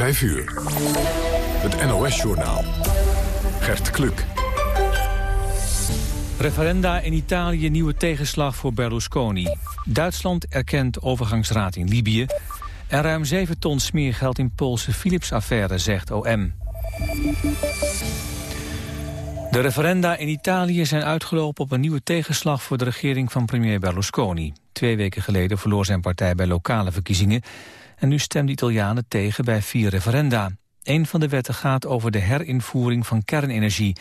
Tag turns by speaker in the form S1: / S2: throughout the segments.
S1: 5 uur. Het NOS-journaal. Gert Kluk.
S2: Referenda in Italië nieuwe tegenslag voor Berlusconi. Duitsland erkent overgangsraad in Libië. En ruim 7 ton smeergeld in Poolse Philips-affaire, zegt OM. De referenda in Italië zijn uitgelopen op een nieuwe tegenslag voor de regering van premier Berlusconi. Twee weken geleden verloor zijn partij bij lokale verkiezingen en nu stemden Italianen tegen bij vier referenda. Een van de wetten gaat over de herinvoering van kernenergie.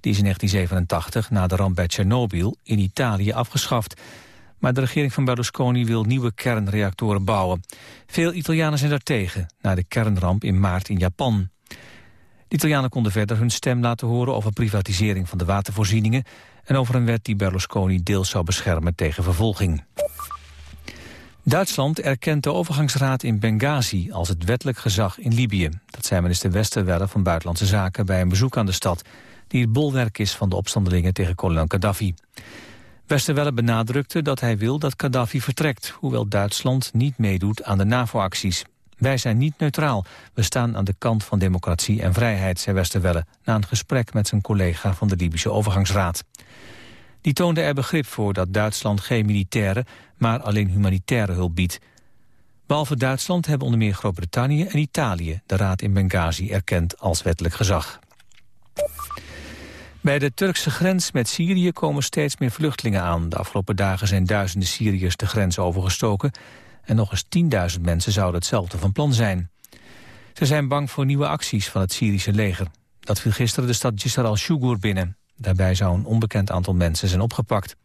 S2: Die is in 1987, na de ramp bij Tsjernobyl, in Italië afgeschaft. Maar de regering van Berlusconi wil nieuwe kernreactoren bouwen. Veel Italianen zijn daartegen, na de kernramp in maart in Japan. De Italianen konden verder hun stem laten horen over privatisering van de watervoorzieningen en over een wet die Berlusconi deels zou beschermen tegen vervolging. Duitsland erkent de overgangsraad in Benghazi als het wettelijk gezag in Libië. Dat zei minister Westerwelle van Buitenlandse Zaken bij een bezoek aan de stad, die het bolwerk is van de opstandelingen tegen kolonel Gaddafi. Westerwelle benadrukte dat hij wil dat Gaddafi vertrekt, hoewel Duitsland niet meedoet aan de NAVO-acties. Wij zijn niet neutraal. We staan aan de kant van democratie en vrijheid, zei Westerwelle... na een gesprek met zijn collega van de Libische Overgangsraad. Die toonde er begrip voor dat Duitsland geen militaire... maar alleen humanitaire hulp biedt. Behalve Duitsland hebben onder meer Groot-Brittannië en Italië... de raad in Benghazi erkend als wettelijk gezag. Bij de Turkse grens met Syrië komen steeds meer vluchtelingen aan. De afgelopen dagen zijn duizenden Syriërs de grens overgestoken... En nog eens 10.000 mensen zouden hetzelfde van plan zijn. Ze zijn bang voor nieuwe acties van het Syrische leger. Dat viel gisteren de stad Jisr al-Shugur binnen. Daarbij zou een onbekend aantal mensen zijn opgepakt.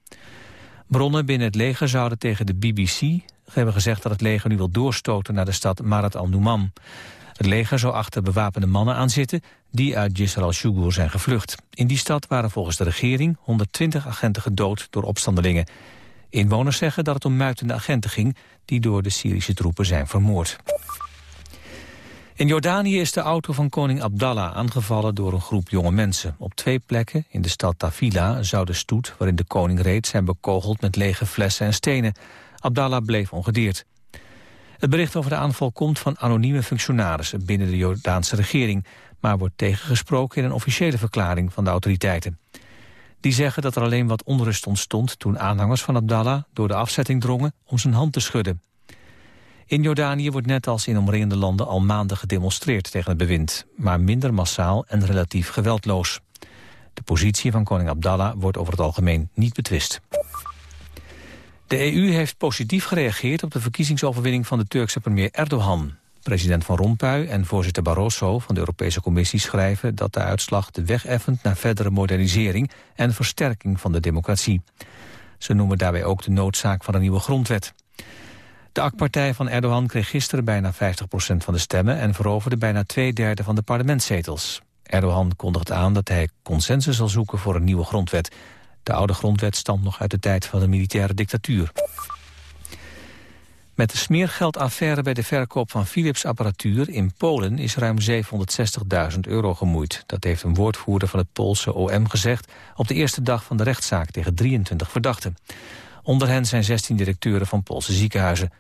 S2: Bronnen binnen het leger zouden tegen de BBC hebben gezegd dat het leger nu wil doorstoten naar de stad Marat al-Numam. Het leger zou achter bewapende mannen aan zitten die uit Jisr al-Shugur zijn gevlucht. In die stad waren volgens de regering 120 agenten gedood door opstandelingen. Inwoners zeggen dat het om muitende agenten ging... die door de Syrische troepen zijn vermoord. In Jordanië is de auto van koning Abdallah aangevallen door een groep jonge mensen. Op twee plekken in de stad Tafila zou de stoet waarin de koning reed... zijn bekogeld met lege flessen en stenen. Abdallah bleef ongedeerd. Het bericht over de aanval komt van anonieme functionarissen binnen de Jordaanse regering... maar wordt tegengesproken in een officiële verklaring van de autoriteiten. Die zeggen dat er alleen wat onrust ontstond toen aanhangers van Abdallah door de afzetting drongen om zijn hand te schudden. In Jordanië wordt net als in omringende landen al maanden gedemonstreerd tegen het bewind, maar minder massaal en relatief geweldloos. De positie van koning Abdallah wordt over het algemeen niet betwist. De EU heeft positief gereageerd op de verkiezingsoverwinning van de Turkse premier Erdogan. President Van Rompuy en voorzitter Barroso van de Europese Commissie schrijven dat de uitslag de weg effent naar verdere modernisering en versterking van de democratie. Ze noemen daarbij ook de noodzaak van een nieuwe grondwet. De AK-partij van Erdogan kreeg gisteren bijna 50% van de stemmen en veroverde bijna twee derde van de parlementszetels. Erdogan kondigt aan dat hij consensus zal zoeken voor een nieuwe grondwet. De oude grondwet stamt nog uit de tijd van de militaire dictatuur. Met de smeergeldaffaire bij de verkoop van Philips-apparatuur in Polen is ruim 760.000 euro gemoeid. Dat heeft een woordvoerder van het Poolse OM gezegd op de eerste dag van de rechtszaak tegen 23 verdachten. Onder hen zijn 16 directeuren van Poolse ziekenhuizen.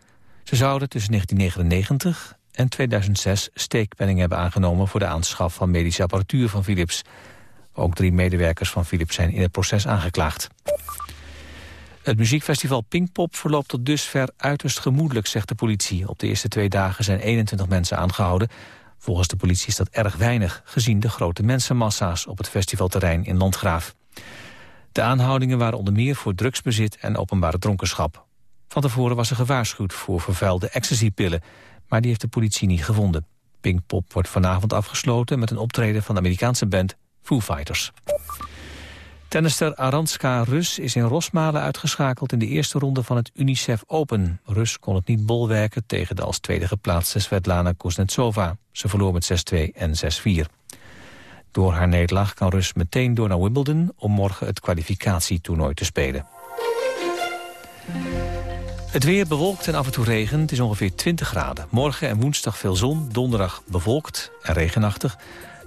S2: Ze zouden tussen 1999 en 2006 steekpenning hebben aangenomen voor de aanschaf van medische apparatuur van Philips. Ook drie medewerkers van Philips zijn in het proces aangeklaagd. Het muziekfestival Pinkpop verloopt tot dusver uiterst gemoedelijk, zegt de politie. Op de eerste twee dagen zijn 21 mensen aangehouden. Volgens de politie is dat erg weinig, gezien de grote mensenmassa's op het festivalterrein in Landgraaf. De aanhoudingen waren onder meer voor drugsbezit en openbare dronkenschap. Van tevoren was er gewaarschuwd voor vervuilde ecstasypillen, maar die heeft de politie niet gevonden. Pinkpop wordt vanavond afgesloten met een optreden van de Amerikaanse band Foo Fighters. Tennister Aranska Rus is in Rosmalen uitgeschakeld in de eerste ronde van het UNICEF Open. Rus kon het niet bolwerken tegen de als tweede geplaatste Svetlana Kuznetsova. Ze verloor met 6-2 en 6-4. Door haar nederlaag kan Rus meteen door naar Wimbledon om morgen het kwalificatietoernooi te spelen. Het weer bewolkt en af en toe regen. Het is ongeveer 20 graden. Morgen en woensdag veel zon, donderdag bewolkt en regenachtig.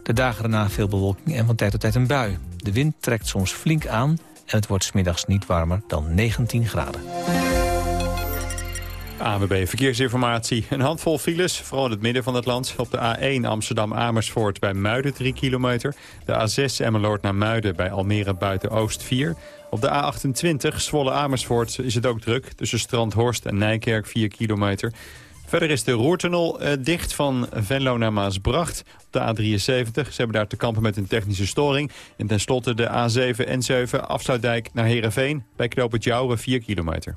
S2: De dagen daarna veel bewolking en van tijd tot tijd een bui. De wind trekt soms flink aan en het wordt smiddags niet warmer dan 19 graden.
S3: AWB Verkeersinformatie. Een handvol files, vooral in het midden van het land. Op de A1 Amsterdam-Amersfoort bij Muiden 3 kilometer. De A6 Emmeloord naar Muiden bij Almere buiten-Oost 4. Op de A28 Zwolle-Amersfoort is het ook druk. Tussen Strandhorst en Nijkerk 4 kilometer. Verder is de Roertunnel uh, dicht van Venlo naar Maasbracht. Op de A73, ze hebben daar te kampen met een technische storing. En tenslotte de A7 en 7 afsluitdijk naar Heerenveen. Bij knoop het Jouwen 4 kilometer.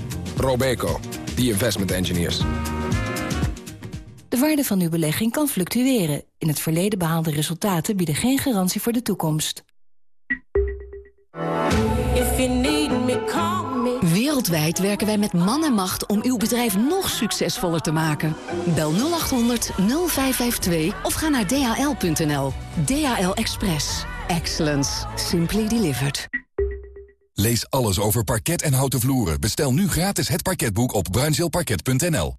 S4: Robeco, the investment engineers.
S5: De waarde van uw belegging kan fluctueren. In het verleden behaalde resultaten bieden geen garantie voor de toekomst.
S6: Wereldwijd werken wij met man en macht om uw bedrijf nog succesvoller te maken. Bel 0800 0552 of ga naar dhl.nl. DHL Express. Excellence. Simply delivered.
S7: Lees alles over parket en houten vloeren. Bestel nu gratis het parketboek op bruinzeelparket.nl.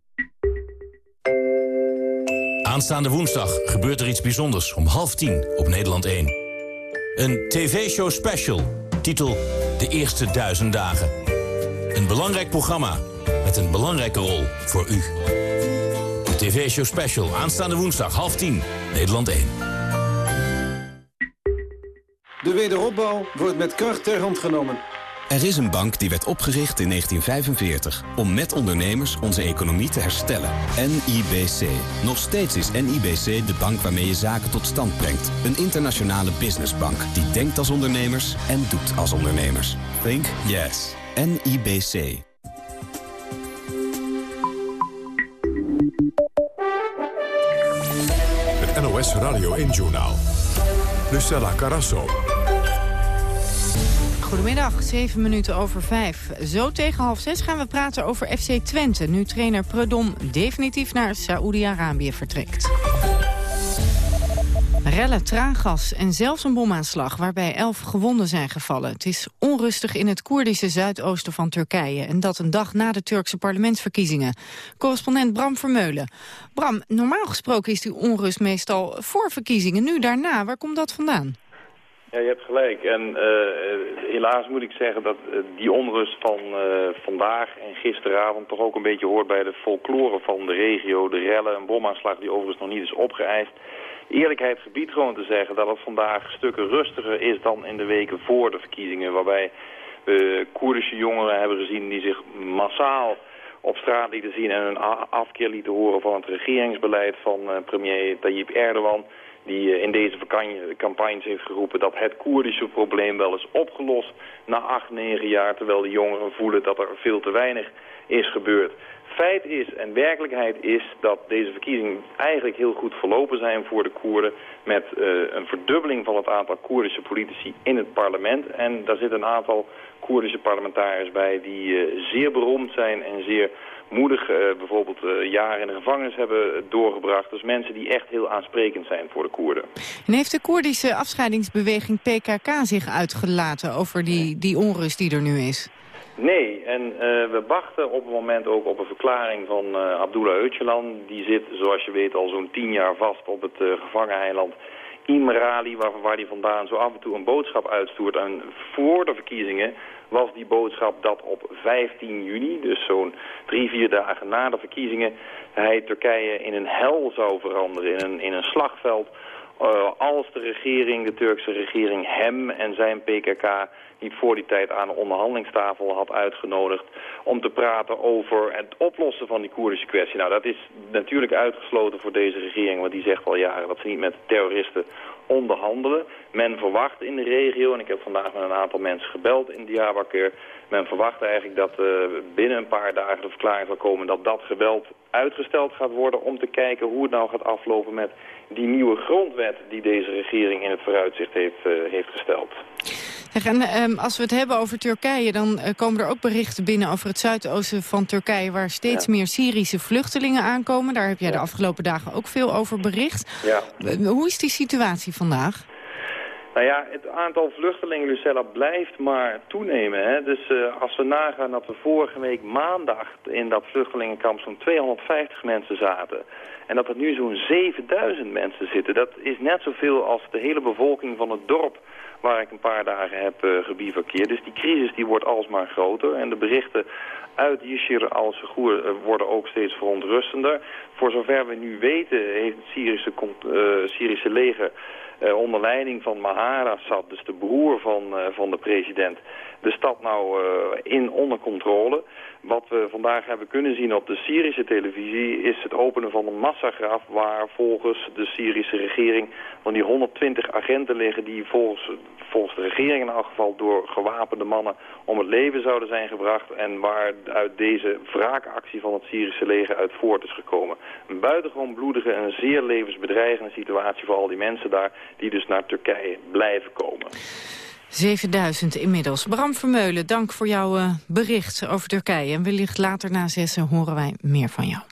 S8: Aanstaande woensdag gebeurt er iets bijzonders om half tien op Nederland 1. Een tv-show special, titel De Eerste Duizend Dagen. Een belangrijk programma met een belangrijke rol voor u. Een tv-show special, aanstaande woensdag, half tien, Nederland 1.
S9: De wederopbouw wordt met kracht ter hand genomen.
S10: Er is een bank die werd opgericht in 1945 om met ondernemers onze economie te herstellen. NIBC. Nog steeds is NIBC de bank waarmee je zaken tot stand brengt. Een internationale businessbank die denkt als ondernemers en doet als ondernemers. Think yes. NIBC.
S1: Het NOS Radio 1 Journaal. Lucella Carasso.
S11: Goedemiddag, 7 minuten over 5. Zo tegen half 6 gaan we praten over FC Twente... nu trainer Predom definitief naar Saoedi-Arabië vertrekt. Rellen, traangas en zelfs een bomaanslag waarbij elf gewonden zijn gevallen. Het is onrustig in het Koerdische zuidoosten van Turkije... en dat een dag na de Turkse parlementsverkiezingen. Correspondent Bram Vermeulen. Bram, normaal gesproken is die onrust meestal voor verkiezingen. Nu daarna, waar komt dat vandaan?
S12: Ja, je hebt gelijk. En uh, helaas moet ik zeggen dat uh, die onrust van vandaag en gisteravond toch ook een beetje hoort bij de folklore van de regio. De rellen, een bomaanslag die overigens nog niet is opgeëist. Eerlijkheid gebied gewoon te zeggen dat het vandaag stukken rustiger is dan in de weken voor de verkiezingen. Waarbij we Koerdische jongeren hebben gezien die zich massaal op straat lieten zien en hun afkeer lieten horen van het regeringsbeleid van premier Tayyip Erdogan die eh, in deze campagnes heeft geroepen dat het Koerdische probleem wel is opgelost na acht, negen jaar, terwijl de jongeren voelen dat er veel te weinig is gebeurd. Feit is en werkelijkheid is dat deze verkiezingen eigenlijk heel goed verlopen zijn voor de Koerden met uh, een verdubbeling van het aantal Koerdische politici in het parlement. En daar zitten een aantal Koerdische parlementariërs bij die uh, zeer beroemd zijn en zeer moedig uh, bijvoorbeeld uh, jaren in de gevangenis hebben doorgebracht. Dus mensen die echt heel aansprekend zijn voor de Koerden.
S11: En heeft de Koerdische afscheidingsbeweging PKK zich uitgelaten over die, die onrust die er nu is?
S12: Nee, en uh, we wachten op het moment ook op een verklaring van Abdullah Öcalan. Die zit, zoals je weet, al zo'n tien jaar vast op het gevangeneiland Imrali, waar, waar hij vandaan zo af en toe een boodschap uitstuurt. En voor de verkiezingen was die boodschap dat op 15 juni, dus zo'n drie, vier dagen na de verkiezingen, hij Turkije in een hel zou veranderen, in een, in een slagveld. Uh, als de regering, de Turkse regering, hem en zijn PKK niet voor die tijd aan de onderhandelingstafel had uitgenodigd om te praten over het oplossen van die Koerdische kwestie. Nou, dat is natuurlijk uitgesloten voor deze regering, want die zegt al jaren dat ze niet met terroristen onderhandelen. Men verwacht in de regio, en ik heb vandaag met een aantal mensen gebeld in Diyarbakir, men verwacht eigenlijk dat uh, binnen een paar dagen de verklaring zal komen dat dat geweld uitgesteld gaat worden om te kijken hoe het nou gaat aflopen met die nieuwe grondwet die deze regering in het vooruitzicht heeft, uh, heeft gesteld.
S11: En, ehm, als we het hebben over Turkije, dan uh, komen er ook berichten binnen over het zuidoosten van Turkije, waar steeds meer Syrische vluchtelingen aankomen. Daar heb jij de afgelopen dagen ook veel over bericht.
S12: Ja.
S11: hoe is die situatie vandaag?
S12: Nou ja, het aantal vluchtelingen, Lucella, blijft maar toenemen. Hè? Dus uh, als we nagaan dat we vorige week maandag in dat vluchtelingenkamp zo'n 250 mensen zaten... en dat er nu zo'n 7000 mensen zitten, dat is net zoveel als de hele bevolking van het dorp waar ik een paar dagen heb uh, gebivakkeerd. Dus die crisis die wordt alsmaar groter en de berichten uit Yishir al-Segoer uh, worden ook steeds verontrustender. Voor zover we nu weten heeft het Syrische, uh, Syrische leger onder leiding van Mahara Assad, dus de broer van, van de president, de stad nou uh, in onder controle. Wat we vandaag hebben kunnen zien op de Syrische televisie is het openen van een massagraf waar volgens de Syrische regering van die 120 agenten liggen die volgens, volgens de regering in elk geval door gewapende mannen om het leven zouden zijn gebracht en waar uit deze wraakactie van het Syrische leger uit voort is gekomen. Een buitengewoon bloedige en zeer levensbedreigende situatie voor al die mensen daar die dus naar Turkije blijven komen.
S11: 7000 inmiddels. Bram Vermeulen, dank voor jouw uh, bericht over Turkije. En wellicht later na zessen horen wij meer van jou.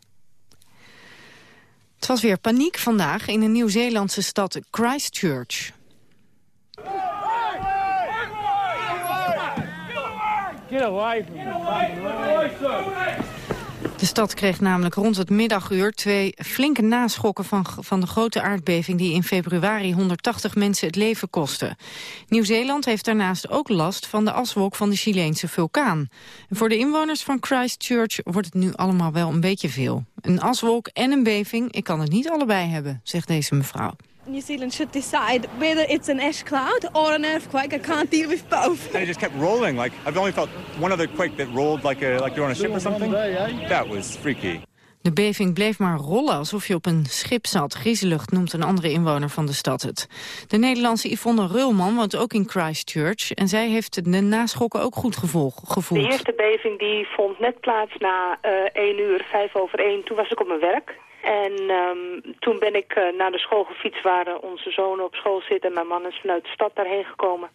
S11: Het was weer paniek vandaag in de Nieuw-Zeelandse stad Christchurch. Get away from me. De stad kreeg namelijk rond het middaguur twee flinke naschokken van, van de grote aardbeving die in februari 180 mensen het leven kostte. Nieuw-Zeeland heeft daarnaast ook last van de aswolk van de Chileense vulkaan. En voor de inwoners van Christchurch wordt het nu allemaal wel een beetje veel. Een aswolk en een beving, ik kan het niet allebei hebben, zegt deze mevrouw.
S13: New Zealand should decide whether it's an ash cloud or an earthquake. I can't deal with both.
S14: And it just kept rolling. Like I've only felt one other quake that rolled like a like you're on a ship or something. That was freaky.
S11: De beving bleef maar rollen alsof je op een schip zat. Griezelig noemt een andere inwoner van de stad het. De Nederlandse Yvonne Rulman woont ook in Christchurch... en zij heeft de naschokken ook goed gevoeld.
S15: De eerste beving die vond net plaats na uh, eh, 1 uur, 5 over 1. Toen was ik op mijn werk. En um, toen ben ik uh, naar de school gefietst waar onze zonen op school zitten. En mijn man is vanuit de stad daarheen gekomen.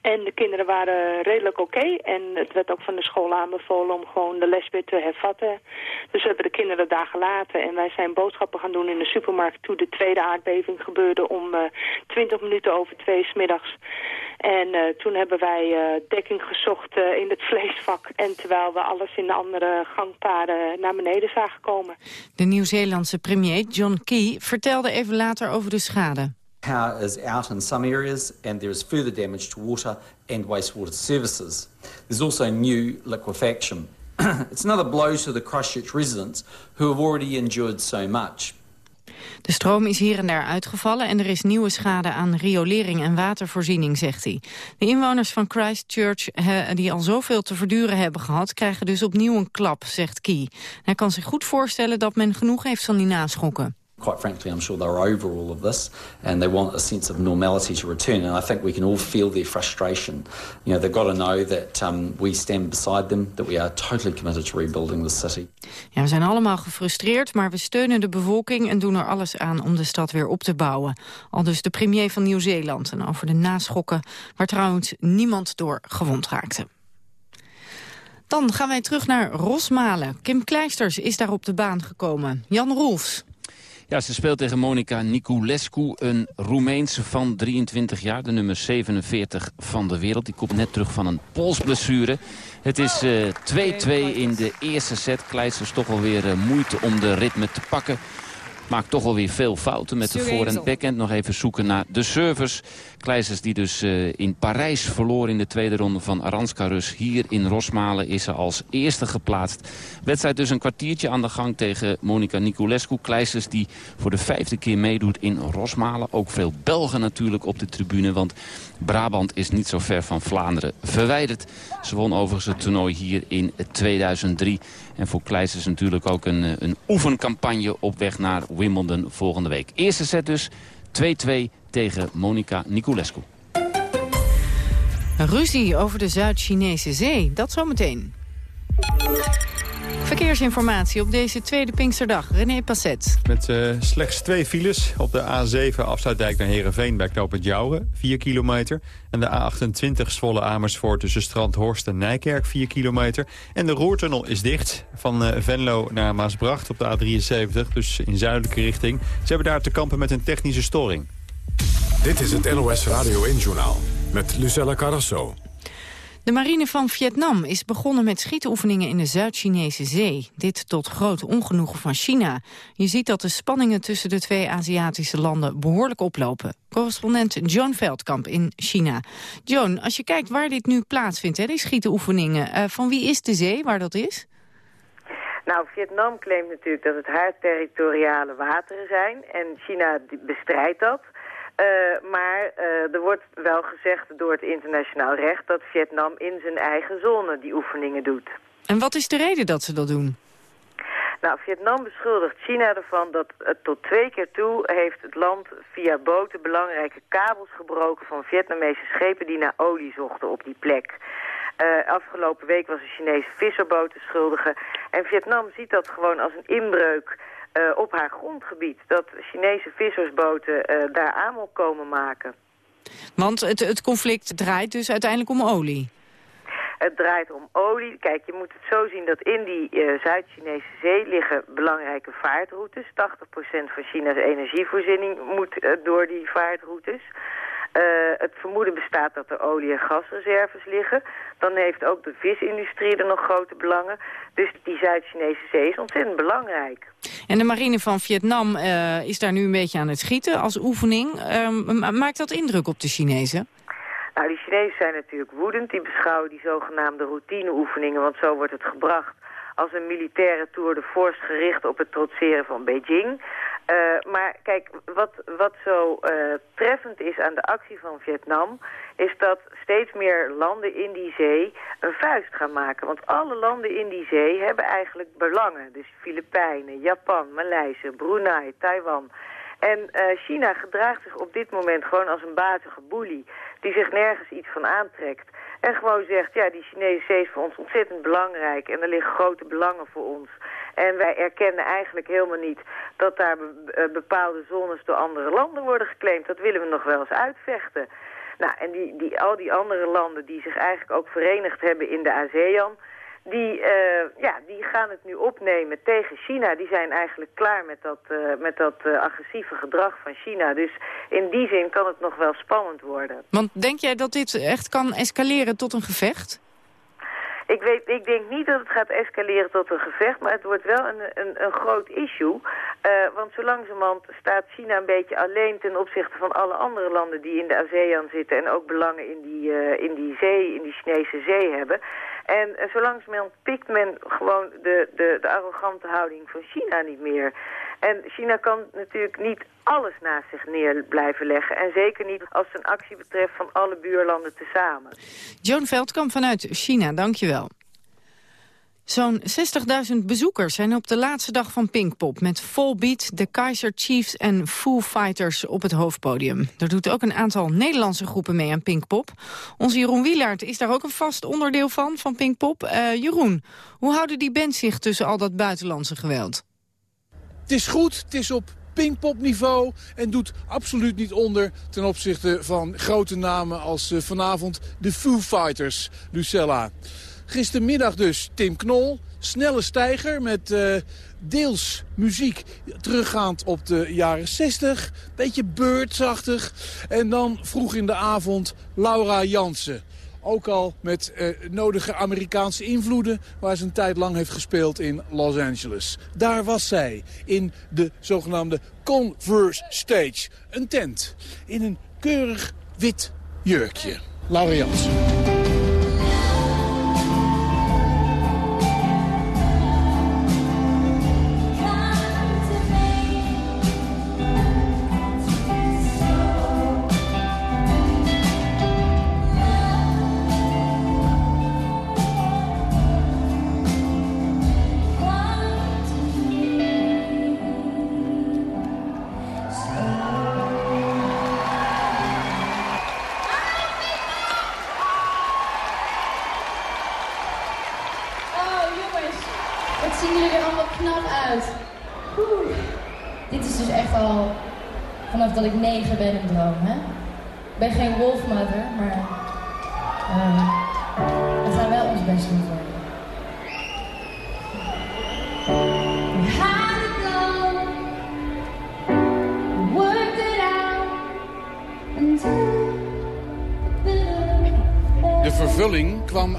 S15: En de kinderen waren redelijk oké. En het werd ook van de school aanbevolen om gewoon de les weer te hervatten. Dus we hebben de kinderen daar gelaten. En wij zijn boodschappen gaan doen in de supermarkt toen de tweede aardbeving gebeurde om uh, eh, 20 minuten over twee smiddags. En uh, toen hebben wij uh, dekking gezocht in het vleesvak. En terwijl we alles in de andere gangpaden naar beneden zagen komen.
S11: De Nieuw-Zeelandse premier John Key vertelde even later over de schade.
S16: Power is out in some areas and there is further damage to water and wastewater services. There's also new liquefaction. it's another blow to the Christchurch residents who have already endured so much.
S11: De stroom is hier en daar uitgevallen en er is nieuwe schade aan riolering en watervoorziening, zegt hij. De inwoners van Christchurch, die al zoveel te verduren hebben gehad, krijgen dus opnieuw een klap, zegt Key. Hij kan zich goed voorstellen dat men genoeg heeft van die naschokken.
S16: Quite frankly, I'm sure they're over all of this and they want a sense of normality to return. And I think we can all feel their frustration. You know, they've got to know that um, we stand beside them, that we are totally committed to rebuilding the city.
S11: Ja, we zijn allemaal gefrustreerd, maar we steunen de bevolking en doen er alles aan om de stad weer op te bouwen. Al dus de premier van Nieuw-Zeeland en over de naschokken, waar trouwens niemand door gewond raakte. Dan gaan wij terug naar Rosmalen. Kim Kleisters is daar op de baan gekomen. Jan Roels.
S17: Ze speelt tegen Monica Niculescu, een Roemeense van 23 jaar. De nummer 47 van de wereld. Die komt net terug van een polsblessure. Het is 2-2 uh, in de eerste set. Kleisters toch alweer uh, moeite om de ritme te pakken. Maakt toch alweer veel fouten met de voor- en backhand. Nog even zoeken naar de servers. Kleisters die dus uh, in Parijs verloor in de tweede ronde van Aranska Rus. Hier in Rosmalen is ze als eerste geplaatst. Wedstrijd dus een kwartiertje aan de gang tegen Monica Niculescu. Kleisters die voor de vijfde keer meedoet in Rosmalen. Ook veel Belgen natuurlijk op de tribune. Want Brabant is niet zo ver van Vlaanderen verwijderd. Ze won overigens het toernooi hier in 2003. En voor Kleisters natuurlijk ook een, eh, een oefencampagne op weg naar Wimbledon volgende week. Eerste set dus 2-2 tegen Monica Niculescu.
S11: Ruzie over de Zuid-Chinese zee, dat zometeen. Verkeersinformatie op deze tweede Pinksterdag. René Passet.
S3: Met uh, slechts twee files op de A7 afsluitdijk naar Heerenveen bij knooppunt Jouwen, 4 kilometer. En de A28 Zwolle Amersfoort tussen Strandhorst en Nijkerk, 4 kilometer. En de Roertunnel is dicht van uh, Venlo naar Maasbracht op de A73, dus in zuidelijke richting. Ze hebben daar te kampen met een technische storing.
S1: Dit is het NOS Radio 1-journaal met Lucella Carrasso.
S11: De marine van Vietnam is begonnen met schietoefeningen in de Zuid-Chinese zee. Dit tot groot ongenoegen van China. Je ziet dat de spanningen tussen de twee Aziatische landen behoorlijk oplopen. Correspondent John Veldkamp in China. John, als je kijkt waar dit nu plaatsvindt, hè, die schietoefeningen... Uh, van wie is de zee waar dat is?
S18: Nou, Vietnam claimt natuurlijk dat het haar territoriale wateren zijn. En China bestrijdt dat. Uh, maar uh, er wordt wel gezegd door het internationaal recht... dat Vietnam in zijn eigen zone die oefeningen doet.
S11: En wat is de reden dat ze dat doen?
S18: Nou, Vietnam beschuldigt China ervan dat het tot twee keer toe heeft het land via boten belangrijke kabels gebroken van Vietnamese schepen die naar olie zochten op die plek. Uh, afgelopen week was een Chinese visserboot de schuldige. En Vietnam ziet dat gewoon als een inbreuk uh, op haar grondgebied. Dat Chinese vissersboten uh, daar aanval komen maken.
S11: Want het, het conflict draait dus uiteindelijk om olie?
S18: Het draait om olie. Kijk, je moet het zo zien dat in die uh, Zuid-Chinese zee liggen belangrijke vaartroutes. 80% van China's energievoorziening moet uh, door die vaartroutes. Uh, het vermoeden bestaat dat er olie- en gasreserves liggen. Dan heeft ook de visindustrie er nog grote belangen. Dus die Zuid-Chinese zee is ontzettend belangrijk.
S11: En de marine van Vietnam uh, is daar nu een beetje aan het schieten als oefening. Uh, maakt dat indruk op de Chinezen?
S18: Nou, die Chinezen zijn natuurlijk woedend. Die beschouwen die zogenaamde routineoefeningen, want zo wordt het gebracht als een militaire tour de force gericht op het trotseren van Beijing. Uh, maar kijk, wat, wat zo uh, treffend is aan de actie van Vietnam... is dat steeds meer landen in die zee een vuist gaan maken. Want alle landen in die zee hebben eigenlijk belangen. Dus Filipijnen, Japan, Maleisië, Brunei, Taiwan... En uh, China gedraagt zich op dit moment gewoon als een bazige boelie... die zich nergens iets van aantrekt. En gewoon zegt, ja, die Chinese zee is voor ons ontzettend belangrijk... en er liggen grote belangen voor ons... En wij erkennen eigenlijk helemaal niet dat daar be bepaalde zones door andere landen worden geclaimd. Dat willen we nog wel eens uitvechten. Nou, en die, die, al die andere landen die zich eigenlijk ook verenigd hebben in de ASEAN... Die, uh, ja, die gaan het nu opnemen tegen China. Die zijn eigenlijk klaar met dat, uh, met dat uh, agressieve gedrag van China. Dus in die zin kan het nog wel spannend worden.
S11: Want denk jij dat dit echt kan escaleren tot een gevecht?
S18: Ik, weet, ik denk niet dat het gaat escaleren tot een gevecht, maar het wordt wel een, een, een groot issue. Uh, want zo langzamerhand staat China een beetje alleen ten opzichte van alle andere landen die in de ASEAN zitten en ook belangen in die, uh, in die zee, in die Chinese zee hebben. En uh, zo langzamerhand pikt men gewoon de, de, de arrogante houding van China niet meer. En China kan natuurlijk niet alles naast zich neer blijven leggen. En zeker niet als het een actie betreft van alle buurlanden tezamen.
S11: Joan Veldkamp vanuit China, dankjewel. Zo'n 60.000 bezoekers zijn op de laatste dag van Pinkpop... met Volbeat, de Kaiser Chiefs en Foo Fighters op het hoofdpodium. Er doet ook een aantal Nederlandse groepen mee aan Pinkpop. Onze Jeroen Wielaert is daar ook een vast onderdeel van, van Pinkpop. Uh, Jeroen, hoe houden die bands zich tussen al dat buitenlandse geweld?
S19: Het is goed, het is op Pinkpop-niveau en doet absoluut niet onder ten opzichte van grote namen als uh, vanavond de Foo Fighters, Lucella. Gistermiddag dus Tim Knol, snelle stijger met uh, deels muziek teruggaand op de jaren 60. Beetje beurtsachtig. En dan vroeg in de avond Laura Jansen. Ook al met uh, nodige Amerikaanse invloeden... waar ze een tijd lang heeft gespeeld in Los Angeles. Daar was zij, in de zogenaamde Converse Stage. Een tent, in een keurig wit jurkje. Laura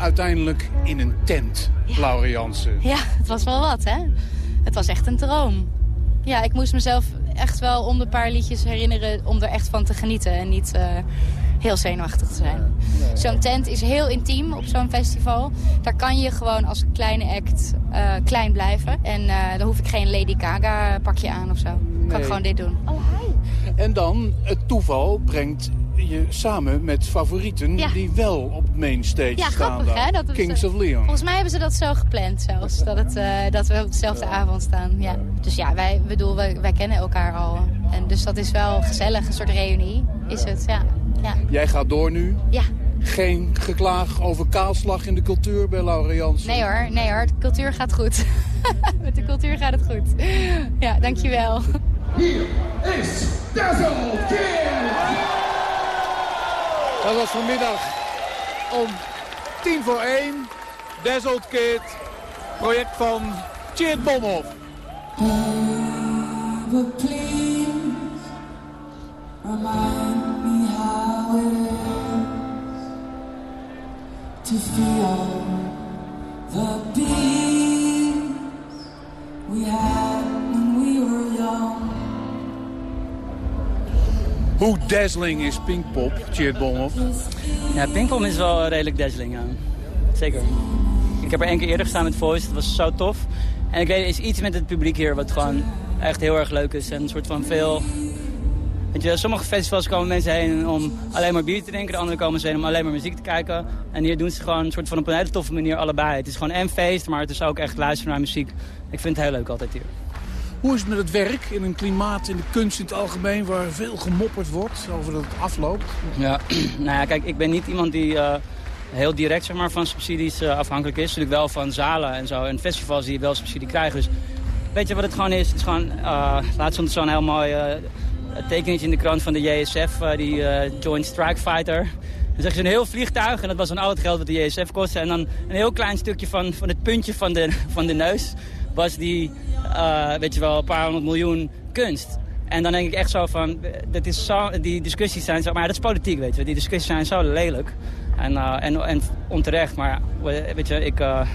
S19: uiteindelijk in een tent, Laura Jansen.
S20: Ja, het was wel wat, hè? Het was echt een droom. Ja, ik moest mezelf echt wel om de paar liedjes herinneren om er echt van te genieten. En niet uh, heel zenuwachtig te zijn. Zo'n tent is heel intiem op zo'n festival. Daar kan je gewoon als kleine act uh, klein blijven. En uh, dan hoef ik geen Lady Gaga pakje aan of zo. Nee. Kan ik gewoon dit doen. Oh, hi.
S19: En dan, het toeval brengt je samen met favorieten
S20: ja.
S19: die wel op mainstage
S20: ja,
S19: staan.
S20: Grappig, hè? Dat
S19: Kings of Leon.
S20: Volgens mij hebben ze dat zo gepland zelfs. Dat, het, uh, dat we op dezelfde avond staan. Ja. Dus ja, wij, bedoel, wij, wij kennen elkaar al. En dus dat is wel gezellig, een soort reunie is het. Ja. Ja.
S19: Jij gaat door nu?
S20: Ja.
S19: Geen geklaag over kaalslag in de cultuur bij Laura Jansen?
S20: Nee hoor, nee hoor. De cultuur gaat goed. Met de cultuur gaat het goed. Ja, dankjewel.
S21: Hier is Dazzle King!
S19: Dat was vanmiddag om tien voor één. Dazzled Kid, project van Tjeerd Bomhoff.
S21: To
S19: Hoe dazzling is Pinkpop, Tjeerd Bomhoff?
S22: Ja, Pinkpop is wel redelijk dazzling, ja. Zeker. Ik heb er één keer eerder gestaan met Voice, dat was zo tof. En ik weet, er is iets met het publiek hier wat gewoon echt heel erg leuk is. En een soort van veel... Weet je, sommige festivals komen mensen heen om alleen maar bier te drinken. De andere komen ze heen om alleen maar muziek te kijken. En hier doen ze gewoon een soort van op een hele toffe manier allebei. Het is gewoon en feest, maar het is ook echt luisteren naar muziek. Ik vind het heel leuk altijd hier.
S19: Hoe is het met het werk in een klimaat in de kunst in het algemeen... waar veel gemopperd wordt over dat het afloopt?
S22: Ja, nou ja, kijk, ik ben niet iemand die uh, heel direct zeg maar, van subsidies uh, afhankelijk is. Natuurlijk wel van zalen en zo. En festivals die wel subsidie krijgen. Dus weet je wat het gewoon is? Het is gewoon, uh, laatst stond zo'n heel mooi tekeningje in de krant van de JSF, die Joint Strike Fighter. Dan zeg je zo'n heel vliegtuig en dat was een oud geld wat de JSF kostte. En dan een heel klein stukje van, van het puntje van de, van de neus was die, uh, weet je wel, een paar honderd miljoen kunst. En dan denk ik echt zo van, dat is zo, die discussies zijn zo, maar dat is politiek, weet je. Die discussies zijn zo lelijk en, uh, en, en onterecht. Maar weet je, ik, uh,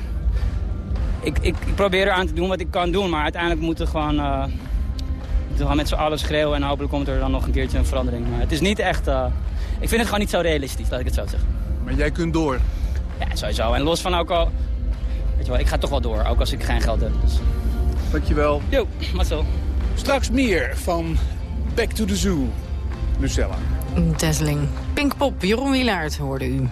S22: ik, ik, ik probeer eraan te doen wat ik kan doen, maar uiteindelijk moeten we gewoon, uh, moeten gewoon met z'n allen schreeuwen en hopelijk komt er dan nog een keertje een verandering. Maar het is niet echt, ik vind het gewoon niet zo realistisch, laat ik het zo zeggen.
S19: Maar jij kunt door?
S22: Ja, sowieso. En los van ook al, weet je wel, ik ga toch wel door, ook als ik geen geld heb. Dus.
S19: Dankjewel.
S22: Jo, Marcel.
S19: Straks meer van Back to the Zoo. Lucella.
S11: Dazzling. Pinkpop, Jeroen Wielaert hoorde u.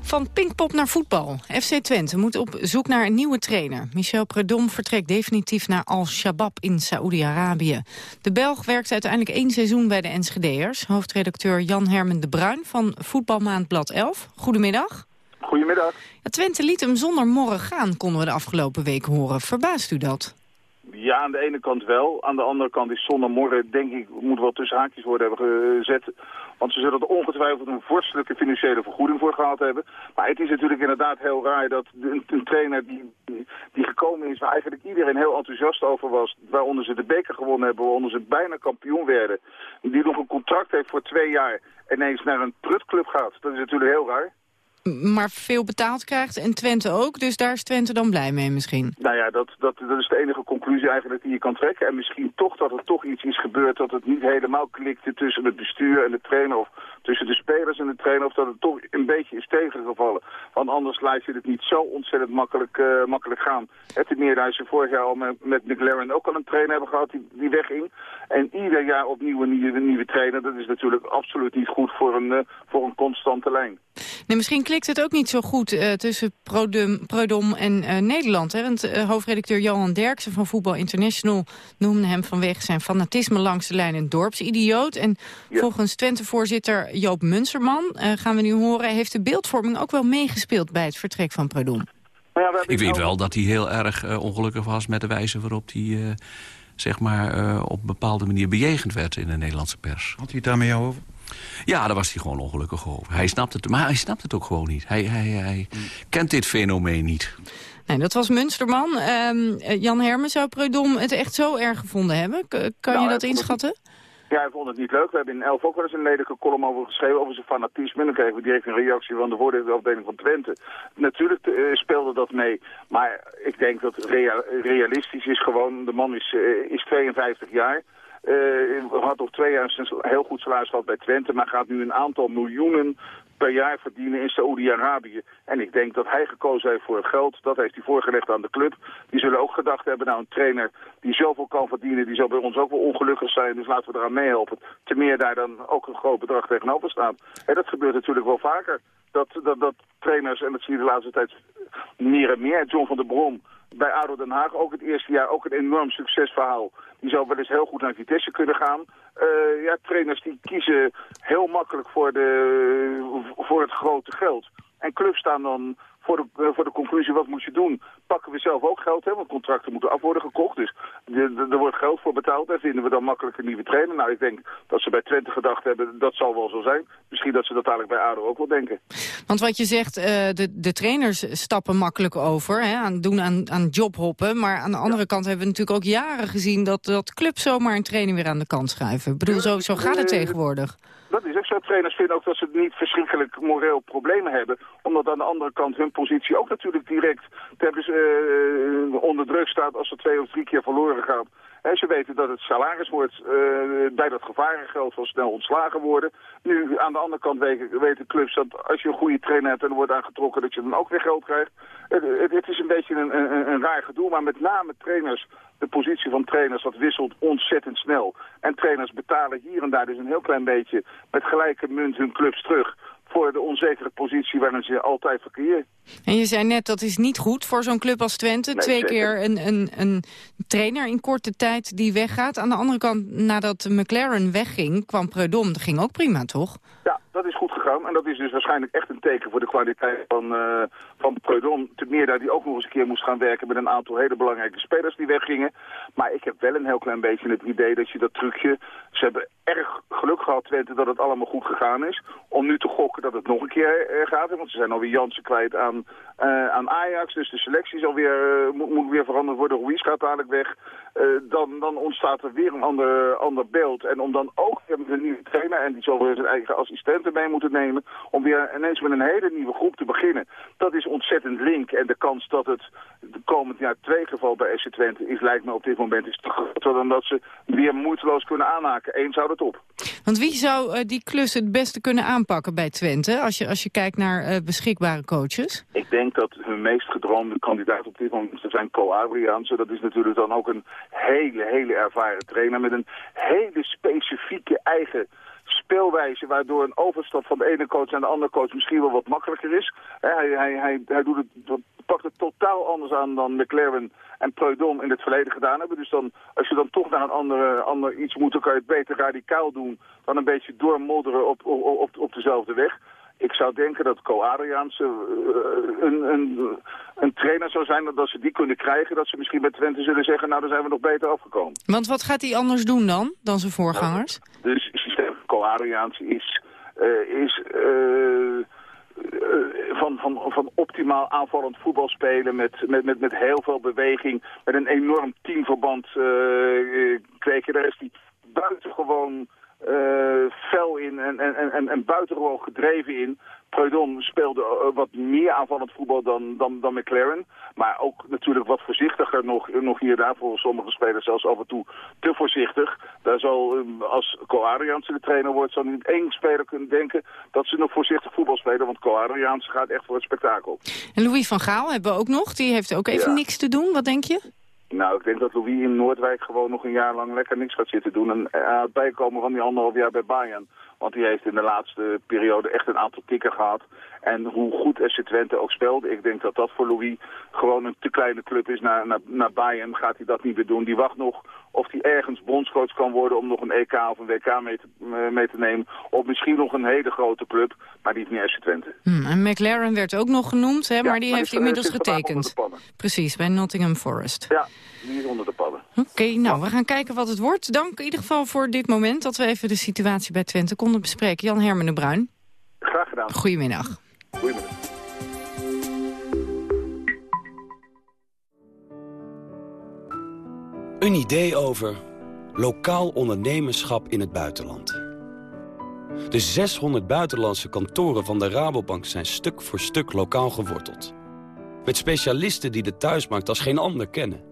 S11: Van Pinkpop naar voetbal. FC Twente moet op zoek naar een nieuwe trainer. Michel Predom vertrekt definitief naar Al-Shabaab in Saoedi-Arabië. De Belg werkt uiteindelijk één seizoen bij de Enschede'ers. Hoofdredacteur Jan Hermen de Bruin van Voetbalmaandblad 11. Goedemiddag.
S23: Goedemiddag.
S11: Ja, Twente liet hem zonder morren gaan, konden we de afgelopen week horen. Verbaast u dat?
S23: Ja, aan de ene kant wel. Aan de andere kant is zonder morgen, denk ik, moet wel tussen haakjes worden hebben gezet. Want ze zullen er ongetwijfeld een vorstelijke financiële vergoeding voor gehad hebben. Maar het is natuurlijk inderdaad heel raar dat een, een trainer die, die gekomen is... waar eigenlijk iedereen heel enthousiast over was... waaronder ze de beker gewonnen hebben, waaronder ze bijna kampioen werden... die nog een contract heeft voor twee jaar... ineens naar een prutclub gaat. Dat is natuurlijk heel raar
S11: maar veel betaald krijgt en Twente ook. Dus daar is Twente dan blij mee misschien.
S23: Nou ja, dat, dat, dat is de enige conclusie eigenlijk die je kan trekken. En misschien toch dat er toch iets is gebeurd dat het niet helemaal klikte tussen het bestuur en de trainer. Of tussen de spelers en de trainer. Of dat het toch een beetje is tegengevallen. Want anders laat je het niet zo ontzettend makkelijk, uh, makkelijk gaan. Het is meer dat ze vorig jaar al met, met McLaren ook al een trainer hebben gehad die, die wegging. En ieder jaar opnieuw een nieuwe, nieuwe trainer. Dat is natuurlijk absoluut niet goed voor een, uh, voor een constante lijn.
S11: Nee, misschien klikt het ook niet zo goed uh, tussen Produm, Prodom en Nederland. Hè? Want hoofdredacteur Johan Derksen van Voetbal International noemde hem vanwege zijn fanatisme langs de lijn een dorpsidioot. En ja. volgens Twente-voorzitter Joop Munsterman, gaan we nu horen, heeft de beeldvorming ook wel meegespeeld bij het vertrek van
S23: ja, we hebben
S24: Ik weet wel dat hij heel erg eh, ongelukkig was met de wijze waarop hij... eh, zeg maar eh, op een bepaalde manier bejegend werd in de Nederlandse pers.
S25: Had hij het daar met jou over?
S24: Ja, daar was hij gewoon ongelukkig over. Hij snapt het, maar hij snapt het ook gewoon niet. Hij, hij, hij kent dit fenomeen niet.
S11: Nee, dat was Munsterman. Ehm, eh, Jan Hermen zou Preudom het echt zo erg gevonden hebben. K- kan
S23: Nou,
S11: je dat inschatten?
S23: Ja, hij vond het niet leuk. We hebben in Elf ook wel eens een lelijke column over geschreven, over zijn fanatisme. Dan kregen we direct een reactie van de woordenafdeling van Twente. Natuurlijk eh, speelde dat mee. Maar ik denk dat rea- realistisch is gewoon, de man is, eh, is 52 jaar. Eh had nog twee jaar heel goed salaris gehad bij Twente, maar gaat nu een aantal miljoenen per jaar verdienen in Saoedi-Arabië. En ik denk dat hij gekozen heeft voor het geld. Dat heeft hij voorgelegd aan de club. Die zullen ook gedacht hebben, nou een trainer die zoveel kan verdienen, die zal bij ons ook wel ongelukkig zijn. Dus laten we eraan meehelpen. Ten meer daar dan ook een groot bedrag tegenover staat. En dat gebeurt natuurlijk wel vaker. Dat, dat, dat trainers, en dat zie je de laatste tijd meer en meer. John van der Brom bij ADO Den Haag ook het eerste jaar ook een enorm succesverhaal. Die zou wel eens heel goed naar Vitesse kunnen gaan. Eh, ja, trainers die kiezen heel makkelijk voor, de, voor het grote geld. En clubs staan dan voor de, eh, voor de conclusie, wat moet je doen? Pakken we zelf ook geld, hè? want contracten moeten af worden gekocht. Dus er wordt geld voor betaald en vinden we dan makkelijk een nieuwe trainer. Nou, ik denk dat ze bij Twente gedacht hebben, dat zal wel zo zijn. Misschien dat ze dat dadelijk bij ADO ook wel denken.
S11: Want wat je zegt, eh, de, de trainers stappen makkelijk over, hè, aan, doen aan, aan jobhoppen. Maar aan de andere kant hebben we natuurlijk ook jaren gezien... dat, dat clubs zomaar een trainer weer aan de kant schuiven. Ik bedoel, zo, zo gaat het
S23: Eh,
S11: tegenwoordig.
S23: Dat is. Trainers vinden ook dat ze niet verschrikkelijk moreel problemen hebben. Omdat aan de andere kant hun positie ook natuurlijk direct telkens, eh, onder druk staat als ze twee of drie keer verloren gaan. Ze weten dat het salaris wordt eh, bij dat gevarengeld wel snel ontslagen worden. Nu, aan de andere kant weten, clubs dat als je een goede trainer hebt en er wordt aangetrokken, dat je dan ook weer geld krijgt. Het, het, het is een beetje een, een, een raar gedoe, maar met name trainers, de positie van trainers, dat wisselt ontzettend snel. En trainers betalen hier en daar dus een heel klein beetje met gelijke munt hun clubs terug voor de onzekere positie waarin ze altijd verkeren.
S11: En je zei net, dat is niet goed voor zo'n club als Twente.
S23: Nee,
S11: Twee
S23: zeker.
S11: keer een, een, een trainer in korte tijd die weggaat. Aan de andere kant, nadat McLaren wegging, kwam Preudom. Dat ging ook prima, toch?
S23: Ja, dat is goed gegaan. En dat is dus waarschijnlijk echt een teken voor de kwaliteit van, eh van Preudom. Ten meer dat hij ook nog eens een keer moest gaan werken met een aantal hele belangrijke spelers die weggingen. Maar ik heb wel een heel klein beetje het idee dat je dat trucje... Ze hebben erg geluk gehad, Twente, dat het allemaal goed gegaan is. Om nu te gokken dat het nog een keer eh, gaat. Want ze zijn alweer Jansen kwijt aan, eh, aan Ajax. Dus de selectie zal weer, eh, moet, moet weer veranderd worden. Ruiz gaat dadelijk weg. Eh, dan, dan ontstaat er weer een ander, ander beeld. En om dan ook weer met een nieuwe trainer... en die zal weer zijn eigen assistenten mee moeten nemen... om weer ineens met een hele nieuwe groep te beginnen. Dat is ontzettend link. En de kans dat het de komend jaar twee geval bij SC Twente is... lijkt me op dit moment is te groter dan dat ze weer moeiteloos kunnen aanhaken. Eén zou dat op.
S11: Want wie zou eh, die klus het beste kunnen aanpakken bij Twente... als je, als je kijkt naar eh, beschikbare coaches?
S23: Ik denk dat hun meest gedroomde kandidaat op dit moment zijn Co Adriaanse. Dat is natuurlijk dan ook een hele, hele ervaren trainer met een hele specifieke eigen speelwijze... waardoor een overstap van de ene coach naar de andere coach misschien wel wat makkelijker is. Hij, hij, hij, hij doet het, pakt het totaal anders aan dan McLaren en Preudom in het verleden gedaan hebben. Dus dan, als je dan toch naar een andere, ander iets moet, dan kan je het beter radicaal doen... dan een beetje doormodderen op, op, op, op dezelfde weg. Ik zou denken dat Co Adriaans eh, een, een, een trainer zou zijn... dat als ze die kunnen krijgen, dat ze misschien bij Twente zullen zeggen... nou, dan zijn we nog beter afgekomen.
S11: Want wat gaat hij anders doen dan, dan zijn voorgangers?
S23: Dus het systeem Adriaans is, eh, is eh, eh, van, van, van optimaal aanvallend voetbal spelen... met, met, met, met heel veel beweging, met een enorm teamverband eh, kweken. Daar is die buitengewoon eh, fel in en, en, en, en buitengewoon gedreven in. Preudom speelde eh, wat meer aanvallend voetbal dan, dan, dan McLaren. Maar ook natuurlijk wat voorzichtiger nog, nog hier daar voor sommige spelers zelfs af en toe te voorzichtig. Daar zal, eh, als Co Adriaanse de trainer wordt, zal niet één speler kunnen denken dat ze nog voorzichtig voetbal spelen. Want Co Adriaanse gaat echt voor het spektakel.
S11: En Louis van Gaal hebben we ook nog. Die heeft ook even
S23: Ja.
S11: niks te doen. Wat denk je?
S23: Nou, ik denk dat Louis in Noordwijk gewoon nog een jaar lang lekker niks gaat zitten doen. En het bijkomen van die anderhalf jaar bij Bayern Want die heeft in de laatste periode echt een aantal tikken gehad. En hoe goed FC Twente ook speelde, ik denk dat dat voor Louis gewoon een te kleine club is. Naar, naar, naar Bayern gaat hij dat niet meer doen. Die wacht nog of hij ergens bondscoach kan worden om nog een EK of een WK mee te, eh, mee te nemen. Of misschien nog een hele grote club, maar niet FC Twente.
S11: Hm, en McLaren werd ook nog genoemd, hè, maar die
S23: maar
S11: heeft
S23: die-
S11: inmiddels getekend. Precies, bij Nottingham Forest.
S23: Ja, onder de padden.
S11: Oké, nou, we gaan kijken wat het wordt. Dank in ieder geval voor dit moment dat we even de situatie bij Twente konden bespreken. Jan Hermen de Bruin.
S23: Graag gedaan.
S11: Goedemiddag.
S23: Goedemiddag.
S25: Een idee over lokaal ondernemerschap in het buitenland. De 600 buitenlandse kantoren van de Rabobank zijn stuk voor stuk lokaal geworteld. Met specialisten die de thuismarkt als geen ander kennen.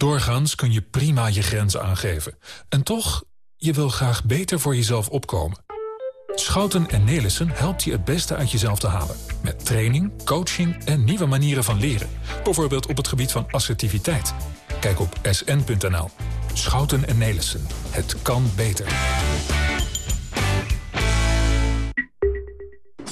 S1: Doorgaans kun je prima je grenzen aangeven. En toch, je wil graag beter voor jezelf opkomen. Schouten en Nelissen helpt je het beste uit jezelf te halen. Met training, coaching en nieuwe manieren van leren. Bijvoorbeeld op het gebied van assertiviteit. Kijk op sn.nl. Schouten en Nelissen. Het kan beter.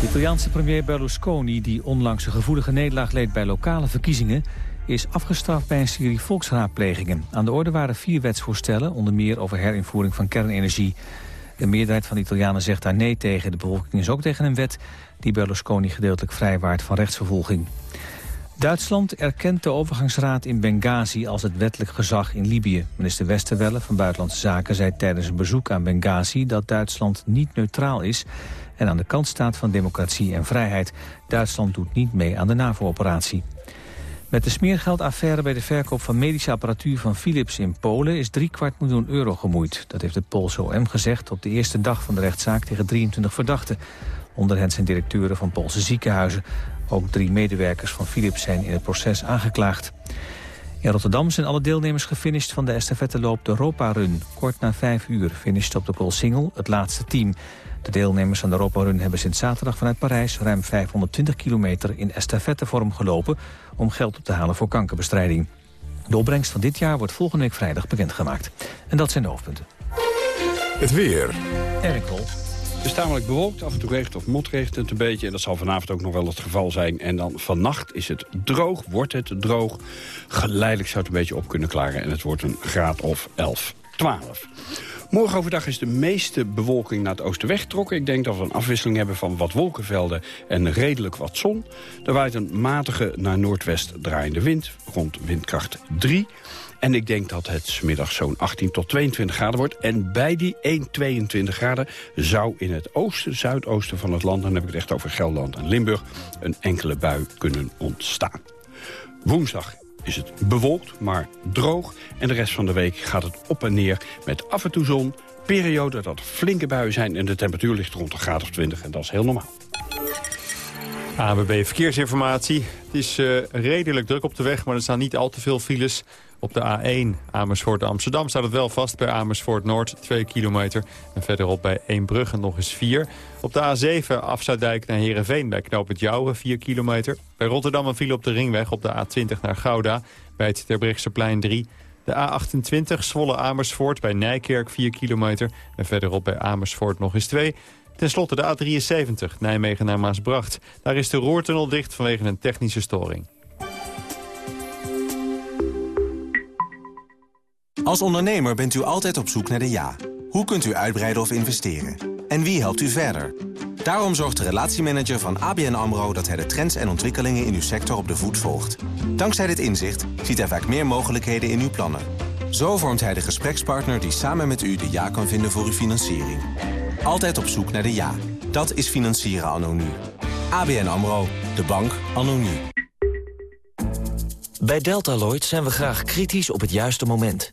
S2: De Italiaanse premier Berlusconi, die onlangs een gevoelige nederlaag leed bij lokale verkiezingen, is afgestraft bij een serie volksraadplegingen. Aan de orde waren vier wetsvoorstellen, onder meer over herinvoering van kernenergie. De meerderheid van de Italianen zegt daar nee tegen. De bevolking is ook tegen een wet die Berlusconi gedeeltelijk vrijwaart van rechtsvervolging. Duitsland erkent de overgangsraad in Benghazi als het wettelijk gezag in Libië. Minister Westerwelle van Buitenlandse Zaken zei tijdens een bezoek aan Benghazi dat Duitsland niet neutraal is en aan de kant staat van democratie en vrijheid. Duitsland doet niet mee aan de NAVO-operatie. Met de smeergeldaffaire bij de verkoop van medische apparatuur van Philips in Polen is driekwart miljoen euro gemoeid. Dat heeft het Poolse OM gezegd op de eerste dag van de rechtszaak tegen 23 verdachten. Onder hen zijn directeuren van Poolse ziekenhuizen. Ook drie medewerkers van Philips zijn in het proces aangeklaagd. In Rotterdam zijn alle deelnemers gefinished van de estafetteloop de Europa Run. Kort na vijf uur finished op de Koolsingel het laatste team. De deelnemers aan de Europa Run hebben sinds zaterdag vanuit Parijs... ruim 520 kilometer in estafettevorm gelopen... om geld op te halen voor kankerbestrijding. De opbrengst van dit jaar wordt volgende week vrijdag bekendgemaakt. En dat zijn de hoofdpunten.
S1: Het weer.
S2: Erik.
S26: Het is tamelijk bewolkt, af en toe regent of motregent het een beetje. En dat zal vanavond ook nog wel het geval zijn. En dan vannacht is het droog, wordt het droog. Geleidelijk zou het een beetje op kunnen klaren. En het wordt een graad of 11, 12. Morgen overdag is de meeste bewolking naar het oosten weggetrokken. Ik denk dat we een afwisseling hebben van wat wolkenvelden en redelijk wat zon. Er waait een matige naar noordwest draaiende wind, rond windkracht 3. En ik denk dat het 's middags zo'n 18 tot 22 graden wordt. En bij die 1, 22 graden zou in het oosten, zuidoosten van het land... dan heb ik het echt over Gelderland en Limburg... een enkele bui kunnen ontstaan. Woensdag is het bewolkt, maar droog. En de rest van de week gaat het op en neer met af en toe zon. Periode dat flinke buien zijn en de temperatuur ligt rond een graad of 20. En dat is heel normaal.
S3: ABB Verkeersinformatie. Het is eh, redelijk druk op de weg, maar er staan niet al te veel files. Op de A1 Amersfoort-Amsterdam staat het wel vast bij Amersfoort-Noord 2 kilometer. En verderop bij Eembrugge nog eens 4. Op de A7 Afsluitdijk naar Heerenveen bij het Jouwen 4 kilometer. Bij Rotterdam een file op de ringweg op de A20 naar Gouda bij het Terbrechtseplein 3. De A28 Zwolle-Amersfoort bij Nijkerk 4 kilometer. En verderop bij Amersfoort nog eens 2. Ten slotte de A73 Nijmegen naar Maasbracht. Daar is de roortunnel dicht vanwege een technische storing.
S27: Als ondernemer bent u altijd op zoek naar de ja. Hoe kunt u uitbreiden of investeren? En wie helpt u verder? Daarom zorgt de relatiemanager van ABN AMRO... dat hij de trends en ontwikkelingen in uw sector op de voet volgt. Dankzij dit inzicht ziet hij vaak meer mogelijkheden in uw plannen. Zo vormt hij de gesprekspartner die samen met u de ja kan vinden voor uw financiering. Altijd op zoek naar de ja. Dat is financieren anno nu. ABN AMRO. De bank anno nu.
S28: Bij Deltaloid zijn we graag kritisch op het juiste moment.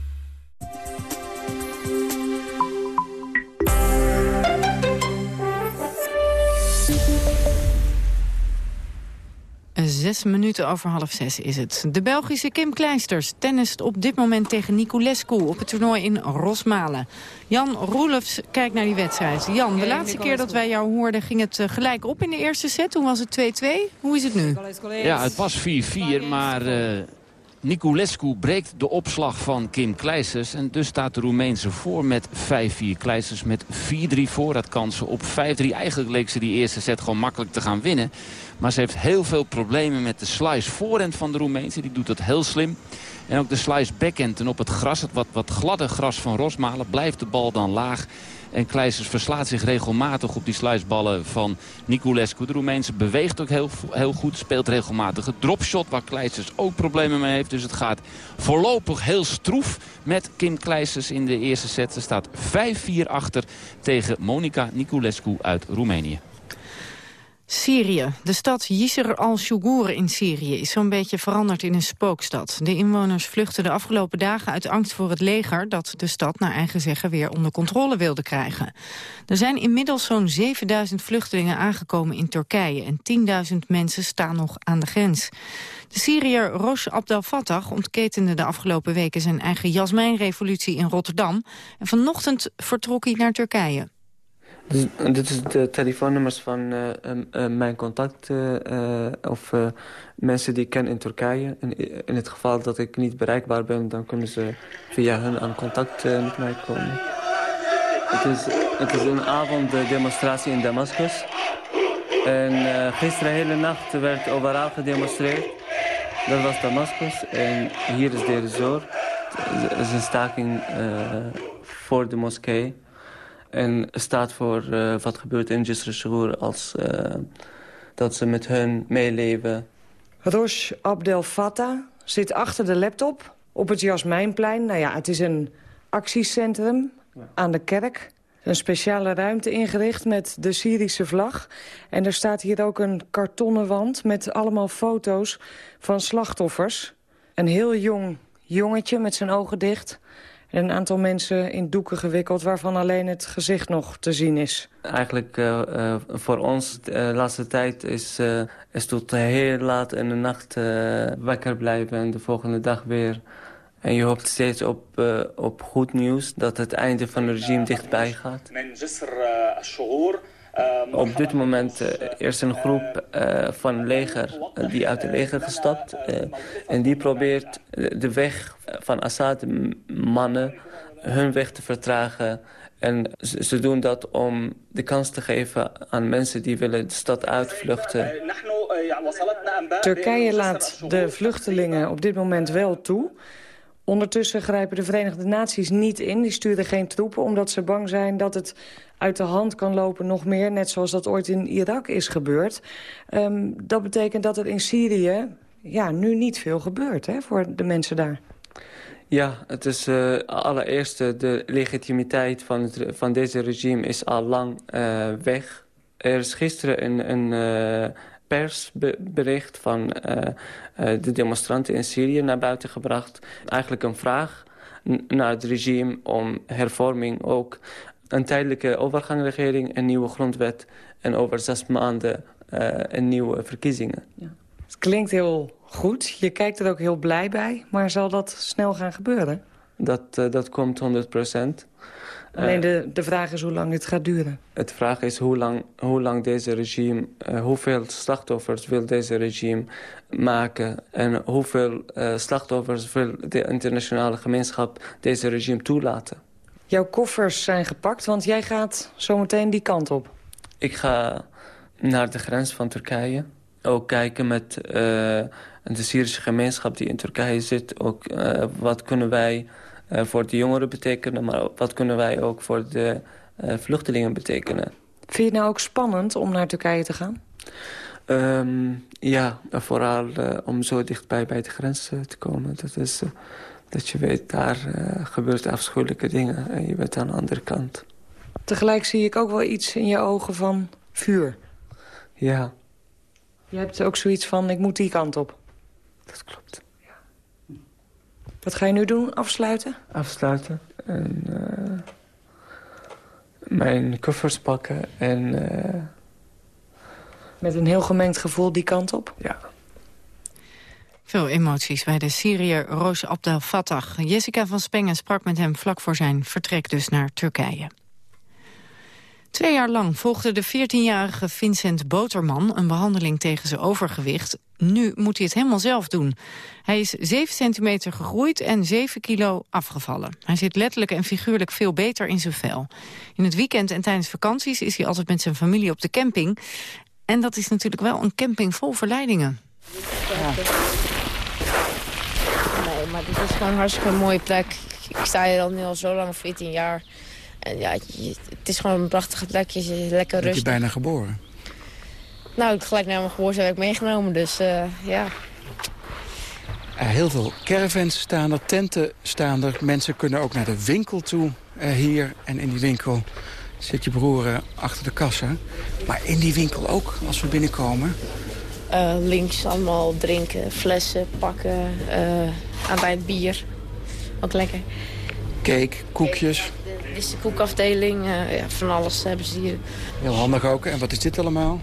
S11: Zes minuten over half zes is het. De Belgische Kim Kleisters tennist op dit moment tegen Niculescu... op het toernooi in Rosmalen. Jan Roelofs kijkt naar die wedstrijd. Jan, de laatste keer dat wij jou hoorden ging het eh, gelijk op in de eerste set. Toen was het 2-2. Hoe is het nu?
S17: Ja, het was 4-4, maar... Uh... Niculescu breekt de opslag van Kim Kleisters. En dus staat de Roemeense voor met 5-4. Kleisters met 4-3 voor. Dat kansen op 5-3. Eigenlijk leek ze die eerste set gewoon makkelijk te gaan winnen. Maar ze heeft heel veel problemen met de slice voorhand van de Roemeense. Die doet dat heel slim. En ook de slice backhand. En op het gras, het wat, wat gladde gras van Rosmalen, blijft de bal dan laag. En Kleisters verslaat zich regelmatig op die sliceballen van Niculescu. De Roemeense beweegt ook heel, heel goed, speelt regelmatig het dropshot... waar Kleisters ook problemen mee heeft. Dus het gaat voorlopig heel stroef met Kim Kleisters in de eerste set. Ze staat 5-4 achter tegen Monica Niculescu uit Roemenië.
S11: Syrië. De stad Yisr al-Shugur in Syrië is zo'n beetje veranderd in een spookstad. De inwoners vluchten de afgelopen dagen uit angst voor het leger... dat de stad naar eigen zeggen weer onder controle wilde krijgen. Er zijn inmiddels zo'n 7000 vluchtelingen aangekomen in Turkije... en 10.000 mensen staan nog aan de grens. De Syriër Rosh Abdel Fattah ontketende de afgelopen weken... zijn eigen jasmijnrevolutie in Rotterdam. En vanochtend vertrok hij naar Turkije.
S29: Dus, dit is de telefoonnummers van uh, uh, mijn contacten of mensen die ik ken in Turkije. In, het geval dat ik niet bereikbaar ben, dan kunnen ze via hun aan contact met mij komen. Het is, het is een avonddemonstratie in Damascus. En gisteren hele nacht werd overal gedemonstreerd. Dat was Damascus en hier is Deir Zor. Het is een staking voor de moskee. En staat voor uh, wat gebeurt in Jisr als uh, dat ze met hun meeleven.
S30: Rosh Abdel Fattah zit achter de laptop op het Jasmijnplein. Nou ja, het is een actiecentrum aan de kerk. Een speciale ruimte ingericht met de Syrische vlag. En er staat hier ook een kartonnen wand met allemaal foto's van slachtoffers. Een heel jong jongetje met zijn ogen dicht En een aantal mensen in doeken gewikkeld waarvan alleen het gezicht nog te zien is.
S29: Eigenlijk uh, uh, voor ons de laatste tijd is, uh, is tot heel laat in de nacht wakker blijven en de volgende dag weer. En je hoopt steeds op, op goed nieuws dat het einde van het regime dichtbij gaat. Op dit moment uh, is een groep uh, van leger uh, die uit het leger gestapt. en die probeert de weg van Assad mannen hun weg te vertragen. En ze, ze, doen dat om de kans te geven aan mensen die willen de stad uitvluchten.
S30: Turkije laat de vluchtelingen op dit moment wel toe. Ondertussen grijpen de Verenigde Naties niet in. Die sturen geen troepen omdat ze bang zijn dat het uit de hand kan lopen nog meer. Net zoals dat ooit in Irak is gebeurd. Um, dat betekent dat er in Syrië ja, nu niet veel gebeurt hè, voor de mensen daar.
S29: Ja, het is uh, allereerst de legitimiteit van, het, van deze regime is al lang uh, weg. Er is gisteren een, een uh, persbericht van de demonstranten in Syrië naar buiten gebracht. Eigenlijk een vraag naar het regime om hervorming ook een tijdelijke overgangsregering, een nieuwe grondwet... en over zes maanden uh, een nieuwe verkiezingen. Ja.
S30: Het klinkt heel goed. Je kijkt er ook heel blij bij. Maar zal dat snel gaan gebeuren?
S29: Dat, dat komt 100 procent.
S30: Alleen de, de vraag is hoe lang het gaat duren.
S29: Het vraag is hoe lang, hoe lang deze regime... Uh, hoeveel slachtoffers wil deze regime maken... en hoeveel uh, slachtoffers wil de internationale gemeenschap deze regime toelaten.
S30: Jouw koffers zijn gepakt, want jij gaat zometeen die kant op.
S29: Ik ga naar de grens van Turkije. Ook kijken met uh, de Syrische gemeenschap die in Turkije zit. Ook wat kunnen wij voor de jongeren betekenen... maar wat kunnen wij ook voor de vluchtelingen betekenen.
S30: Vind je het nou ook spannend om naar Turkije te gaan?
S29: Um, ja, vooral om zo dichtbij bij de grens te komen. Dat is dat je weet, daar gebeurt afschuwelijke dingen en je bent aan de andere kant.
S30: Tegelijk zie ik ook wel iets in je ogen van vuur.
S29: Ja.
S30: Je hebt ook zoiets van, ik moet die kant op.
S29: Dat klopt.
S30: Wat ga je nu doen? Afsluiten?
S29: Afsluiten. En uh, mijn koffers pakken en... Uh...
S30: Met een heel gemengd gevoel die kant op?
S29: Ja.
S11: Veel emoties bij de Syriër Roos Abdel Fattah. Jessica van Spengen sprak met hem vlak voor zijn vertrek dus naar Turkije. Twee jaar lang volgde de 14-jarige Vincent Boterman een behandeling tegen zijn overgewicht. Nu moet hij het helemaal zelf doen. Hij is 7 centimeter gegroeid en 7 kilo afgevallen. Hij zit letterlijk en figuurlijk veel beter in zijn vel. In het weekend en tijdens vakanties is hij altijd met zijn familie op de camping. En dat is natuurlijk wel een camping vol verleidingen. Ja.
S31: Nee, maar dit is gewoon een hartstikke mooie plek. Ik sta hier al nu al zo lang, 14 jaar. En ja, het is gewoon een prachtige plek. Je zit lekker rustig.
S26: Ben je bijna geboren?
S31: Nou, gelijk na mijn geboorte heb ik meegenomen, dus uh, ja.
S26: heel veel caravans staan er, tenten staan er. Mensen kunnen ook naar de winkel toe uh, hier. En in die winkel zit je broer achter de kassa. Maar in die winkel ook, als we binnenkomen...
S31: Links allemaal drinken, flessen, pakken, aan bij het bier. Ook lekker.
S26: Cake, koekjes.
S31: Dit is de koekafdeling, uh, ja, van alles hebben ze hier.
S26: Heel handig ook. En wat is dit allemaal?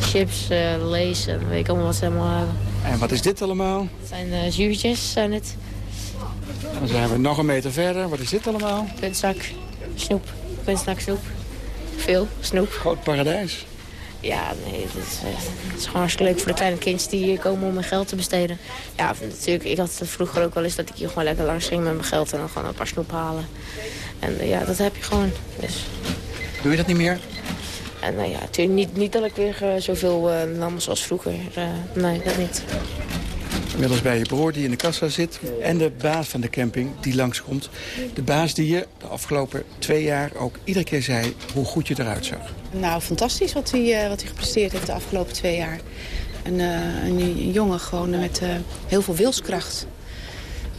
S31: Chips, lees en weet ik allemaal wat ze allemaal hebben.
S26: En wat is dit allemaal?
S31: Het zijn zuurtjes, zijn het.
S26: Dan zijn we nog een meter verder. Wat is dit allemaal?
S31: Kunstzak, snoep, kunstzak snoep. Veel snoep.
S26: Groot paradijs.
S31: Ja, nee, het is, het is gewoon hartstikke leuk voor de kleine kindjes die hier komen om mijn geld te besteden. Ja, natuurlijk, ik had het vroeger ook wel eens dat ik hier gewoon lekker langs ging met mijn geld en dan gewoon een paar snoep halen. En ja, dat heb je gewoon. Dus.
S26: Doe je dat niet meer?
S31: En nou ja, natuurlijk niet, niet dat ik weer zoveel uh, nam zoals vroeger. Uh, nee, dat niet.
S26: Inmiddels bij je broer die in de kassa zit en de baas van de camping die langskomt. De baas die je de afgelopen twee jaar ook iedere keer zei hoe goed je eruit zag.
S32: Nou, fantastisch wat hij, wat hij gepresteerd heeft de afgelopen twee jaar. Een, een, een jongen gewoon met heel veel wilskracht.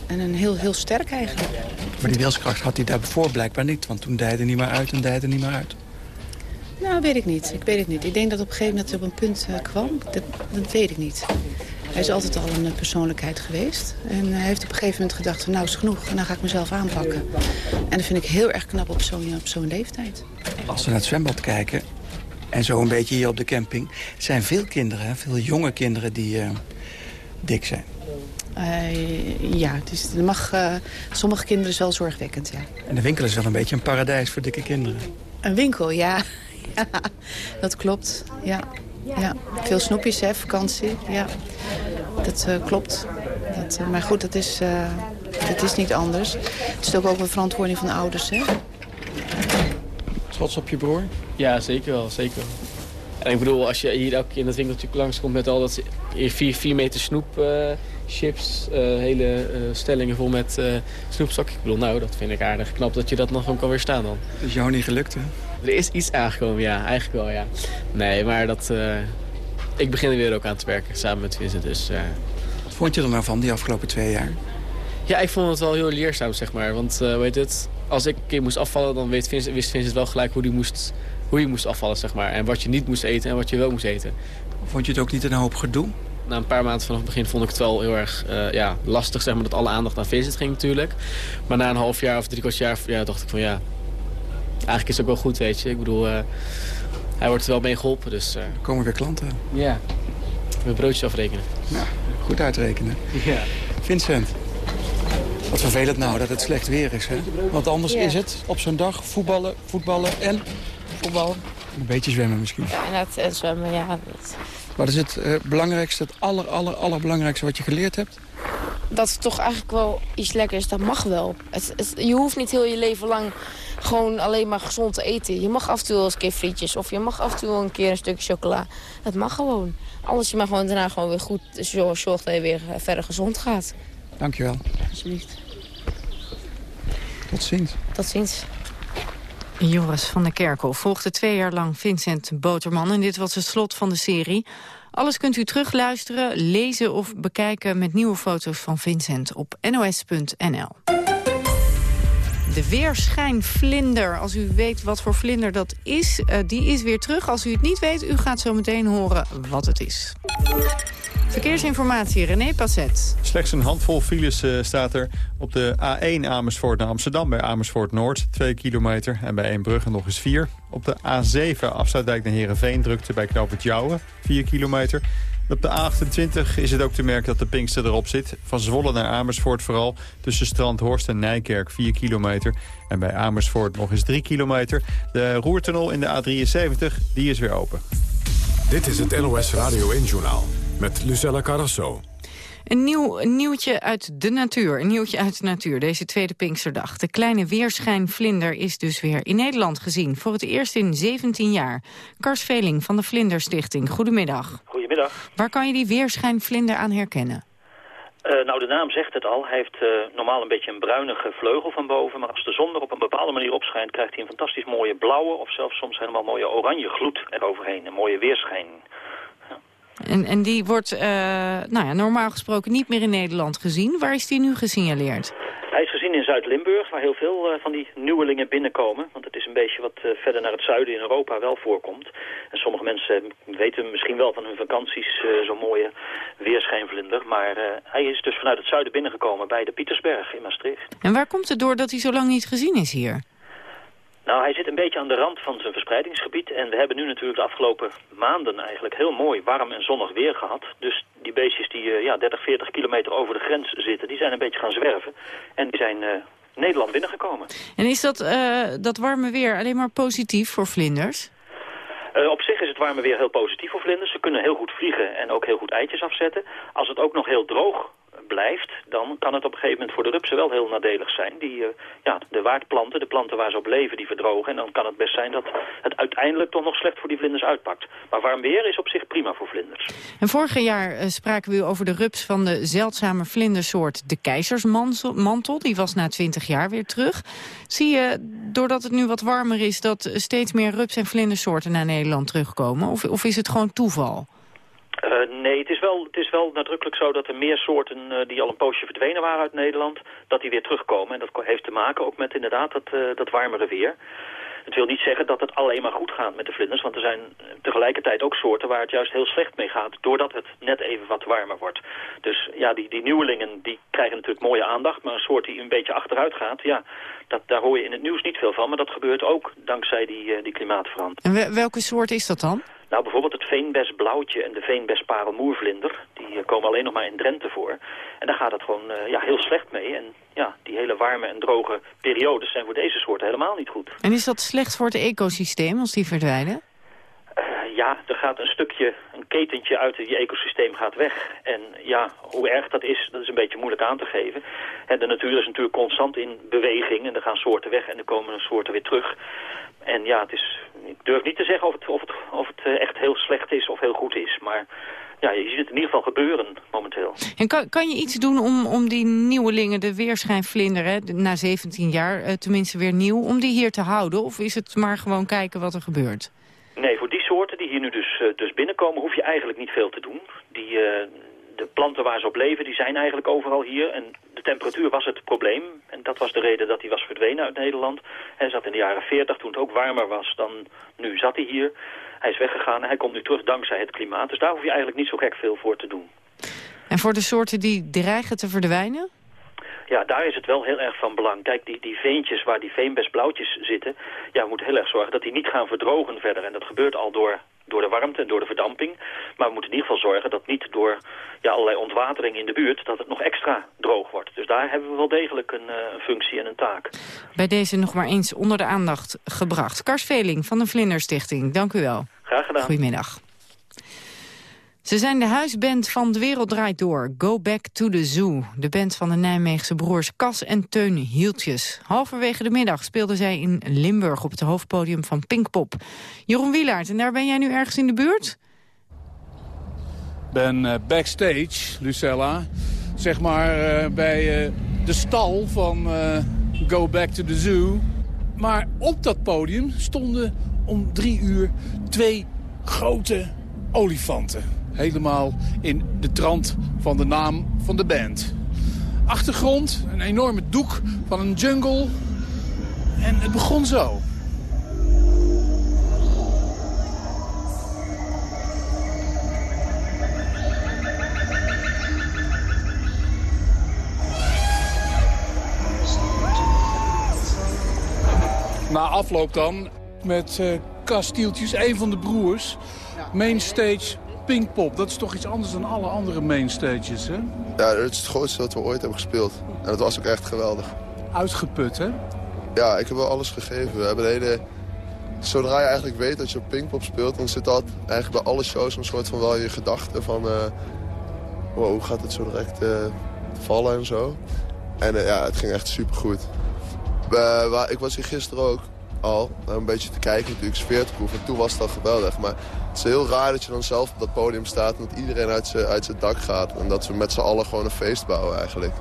S32: En een heel, heel sterk eigenlijk.
S26: Maar die wilskracht had hij daarvoor blijkbaar niet. Want toen deed hij niet meer uit en deed hij niet meer uit.
S32: Nou, weet ik niet. Ik weet het niet. Ik denk dat op een gegeven moment op een punt uh, kwam. Dat, dat weet ik niet. Hij is altijd al een persoonlijkheid geweest. En hij heeft op een gegeven moment gedacht van nou is genoeg. En dan ga ik mezelf aanpakken. En dat vind ik heel erg knap op zo'n leeftijd.
S33: Als we naar het zwembad kijken, en zo een beetje hier op de camping... zijn veel kinderen, veel jonge kinderen die uh, dik zijn.
S32: Uh, ja, dus mag, uh, sommige kinderen is wel zorgwekkend, ja.
S33: En de winkel is wel een beetje een paradijs voor dikke kinderen.
S32: Een winkel, ja. ja dat klopt, ja. Ja. Veel snoepjes, hè, vakantie, ja. Dat uh, klopt. Dat, maar goed, dat is, dat is niet anders. Het is ook ook een verantwoording van de ouders, hè.
S33: Trots op je broer?
S34: Ja, zeker wel, zeker wel. En ik bedoel, als je hier elke keer in dat winkeltje langskomt met al dat 4 meter snoep, uh, chips, uh, hele uh, stellingen vol met snoepzak. Ik bedoel, nou, dat vind ik aardig knap dat je dat nog gewoon kan weerstaan dan.
S33: Dat is jou niet gelukt, hè?
S34: Er is iets aangekomen, ja, eigenlijk wel, ja. Nee, maar dat... ik begin er weer ook aan te werken, samen met Vincent, dus...
S33: Wat vond je er nou van, die afgelopen twee jaar?
S34: Ja, ik vond het wel heel leerzaam, zeg maar. Want, weet het, als ik een keer moest afvallen, dan weet Vincent, wist Vincent wel gelijk hoe die moest hoe je moest afvallen, zeg maar. En wat je niet moest eten en wat je wel moest eten.
S33: Vond je het ook niet een hoop gedoe?
S34: Na een paar maanden vanaf het begin vond ik het wel heel erg uh, ja, lastig, zeg maar, dat alle aandacht naar Vincent ging natuurlijk. Maar na een half jaar of drie kwart jaar ja, dacht ik van ja, eigenlijk is het ook wel goed, weet je. Ik bedoel, uh, hij wordt er wel mee geholpen, dus... Uh...
S33: Komen weer klanten?
S34: Ja, we broodjes afrekenen.
S33: Ja, goed uitrekenen.
S34: Ja.
S33: Vincent, wat vervelend nou dat het slecht weer is, hè? Want anders is het op zo'n dag voetballen, voetballen en voetbal. Een beetje zwemmen misschien.
S31: Ja, net en zwemmen, ja. Dat...
S33: Wat is het uh, belangrijkste, het aller, aller, allerbelangrijkste wat je geleerd hebt?
S31: Dat het toch eigenlijk wel iets lekkers, dat mag wel. Het, het, je hoeft niet heel je leven lang gewoon alleen maar gezond te eten. Je mag af en toe wel eens een keer frietjes of je mag af en toe wel een keer een stukje chocola. Het mag gewoon. Alles je mag gewoon daarna gewoon weer goed zorgen dat je weer eh, verder gezond gaat.
S33: Dankjewel.
S31: Alsjeblieft.
S33: Tot ziens.
S31: Tot ziens.
S11: Joris van der Kerkel volgde twee jaar lang Vincent Boterman... en dit was het slot van de serie. Alles kunt u terugluisteren, lezen of bekijken... met nieuwe foto's van Vincent op nos.nl. De weerschijnvlinder, als u weet wat voor vlinder dat is, uh, die is weer terug. Als u het niet weet, u gaat zo meteen horen wat het is. Verkeersinformatie, René Passet.
S3: Slechts een handvol files uh, staat er op de A1 Amersfoort naar Amsterdam... bij Amersfoort Noord, 2 kilometer. En bij Eembrugge nog eens 4. Op de A7 Afsluitdijk naar Heerenveen drukte bij Knoopert Jouwen, 4 kilometer. Op de A28 is het ook te merken dat de Pinkster erop zit. Van Zwolle naar Amersfoort vooral. Tussen Strandhorst en Nijkerk 4 kilometer. En bij Amersfoort nog eens 3 kilometer. De Roertunnel in de A73 die is weer open.
S1: Dit is het NOS Radio 1-journaal met Lucella Carrasso.
S11: Een nieuw nieuwtje uit de natuur. Een nieuwtje uit de natuur, deze tweede Pinksterdag. De kleine weerschijnvlinder is dus weer in Nederland gezien. Voor het eerst in 17 jaar. Kars Veling van de Vlinderstichting. Goedemiddag.
S35: Goedemiddag.
S11: Waar kan je die weerschijnvlinder aan herkennen?
S35: Uh, nou, de naam zegt het al. Hij heeft uh, normaal een beetje een bruinige vleugel van boven. Maar als de zon er op een bepaalde manier opschijnt... krijgt hij een fantastisch mooie blauwe... of zelfs soms helemaal mooie oranje gloed eroverheen. Een mooie weerschijn.
S11: En, en die wordt uh, nou ja, normaal gesproken niet meer in Nederland gezien. Waar is die nu gesignaleerd?
S35: Hij is gezien in Zuid-Limburg, waar heel veel uh, van die nieuwelingen binnenkomen. Want het is een beetje wat uh, verder naar het zuiden in Europa wel voorkomt. En sommige mensen weten misschien wel van hun vakanties zo'n mooie weerschijnvlinder. Maar hij is dus vanuit het zuiden binnengekomen bij de Pietersberg in Maastricht.
S11: En waar komt het door dat hij zo lang niet gezien is hier?
S35: Nou, hij zit een beetje aan de rand van zijn verspreidingsgebied. En we hebben nu natuurlijk de afgelopen maanden eigenlijk heel mooi warm en zonnig weer gehad. Dus die beestjes die uh, ja, 30, 40 kilometer over de grens zitten, die zijn een beetje gaan zwerven. En die zijn uh, Nederland binnengekomen.
S11: En is dat, uh, dat warme weer alleen maar positief voor vlinders?
S35: Uh, op zich is het warme weer heel positief voor vlinders. Ze kunnen heel goed vliegen en ook heel goed eitjes afzetten. Als het ook nog heel droog blijft, dan kan het op een gegeven moment voor de rupsen wel heel nadelig zijn. Die, uh, ja, de waardplanten, de planten waar ze op leven, die verdrogen. En dan kan het best zijn dat het uiteindelijk toch nog slecht voor die vlinders uitpakt. Maar warm weer is op zich prima voor vlinders.
S11: En vorig jaar uh, spraken we over de rups van de zeldzame vlindersoort de keizersmantel. Die was na 20 jaar weer terug. Zie je, doordat het nu wat warmer is, dat steeds meer rups- en vlindersoorten naar Nederland terugkomen? Of, of is het gewoon toeval?
S35: Uh, nee, het is, wel, het is wel nadrukkelijk zo dat er meer soorten uh, die al een poosje verdwenen waren uit Nederland, dat die weer terugkomen. En dat heeft te maken ook met inderdaad dat, uh, dat warmere weer. Het wil niet zeggen dat het alleen maar goed gaat met de vlinders, want er zijn tegelijkertijd ook soorten waar het juist heel slecht mee gaat, doordat het net even wat warmer wordt. Dus ja, die, die nieuwelingen die krijgen natuurlijk mooie aandacht, maar een soort die een beetje achteruit gaat, ja, dat, daar hoor je in het nieuws niet veel van, maar dat gebeurt ook dankzij die, die klimaatverandering.
S11: En welke soort is dat dan?
S35: Nou, bijvoorbeeld het veenbesblauwtje en de veenbesparelmoervlinder. Die uh, komen alleen nog maar in Drenthe voor. En daar gaat het gewoon uh, ja, heel slecht mee. En ja, die hele warme en droge periodes zijn voor deze soorten helemaal niet goed.
S11: En is dat slecht voor het ecosysteem als die verdwijnen?
S35: Uh, ja, er gaat een stukje, ketentje uit het ecosysteem gaat weg. En ja, hoe erg dat is, dat is een beetje moeilijk aan te geven. En de natuur is natuurlijk constant in beweging. En er gaan soorten weg en er komen soorten weer terug. En ja, het is, ik durf niet te zeggen of het, of het, of het echt heel slecht is of heel goed is. Maar ja, je ziet het in ieder geval gebeuren momenteel.
S11: En kan, kan je iets doen om, om die nieuwelingen, de weerschijnvlinder, hè, na 17 jaar uh, tenminste weer nieuw, om die hier te houden? Of is het maar gewoon kijken wat er gebeurt?
S35: Nee, voor die soorten die hier nu dus, uh, dus binnenkomen hoef je eigenlijk niet veel te doen. Die, uh, de planten waar ze op leven, die zijn eigenlijk overal hier. En de temperatuur was het probleem. En dat was de reden dat hij was verdwenen uit Nederland. Hij zat in de jaren 40, toen het ook warmer was dan nu zat hij hier. Hij is weggegaan en hij komt nu terug dankzij het klimaat. Dus daar hoef je eigenlijk niet zo gek veel voor te doen.
S11: En voor de soorten die dreigen te verdwijnen?
S35: Ja, daar is het wel heel erg van belang. Kijk, die, die veentjes waar die veenbesblauwtjes zitten... ja, we moeten heel erg zorgen dat die niet gaan verdrogen verder. En dat gebeurt al door door de warmte en door de verdamping. Maar we moeten in ieder geval zorgen dat niet door ja, allerlei ontwatering in de buurt... dat het nog extra droog wordt. Dus daar hebben we wel degelijk een, uh, een functie en een taak.
S11: Bij deze nog maar eens onder de aandacht gebracht. Kars Veling van de Vlinderstichting, dank u wel.
S35: Graag gedaan.
S11: Goedemiddag. Ze zijn de huisband van De Wereld Draait Door. Go Back to the Zoo. De band van de Nijmeegse broers Cas en Teun Hieltjes. Halverwege de middag speelden zij in Limburg op het hoofdpodium van Pinkpop. Jeroen Wielaert, en daar ben jij nu ergens in de buurt?
S19: ben uh, backstage, Lucella. Zeg maar uh, bij uh, de stal van Go Back to the Zoo. Maar op dat podium stonden om drie uur twee grote olifanten helemaal in de trant van de naam van de band. Achtergrond, een enorme doek van een jungle. En het begon zo. Na afloop dan met uh, Kastieltjes, een van de broers. Mainstage Pinkpop, dat is toch iets anders dan alle andere mainstages, hè?
S36: Ja, het is het grootste wat we ooit hebben gespeeld. En dat was ook echt geweldig.
S19: Uitgeput, hè?
S36: Ja, ik heb wel alles gegeven. We hebben de hele... Zodra je eigenlijk weet dat je op Pinkpop speelt... dan zit dat eigenlijk bij alle shows een soort van wel je gedachte van... Uh, wow, hoe gaat het zo direct uh, vallen en zo. En uh, ja, het ging echt supergoed. Uh, ik was hier gisteren ook al. Een beetje te kijken natuurlijk, sfeer te proeven. En toen was het al geweldig. Maar het is heel raar dat je dan zelf op dat podium staat... en dat iedereen uit zijn uit dak gaat. En dat we met z'n allen gewoon een feest bouwen eigenlijk.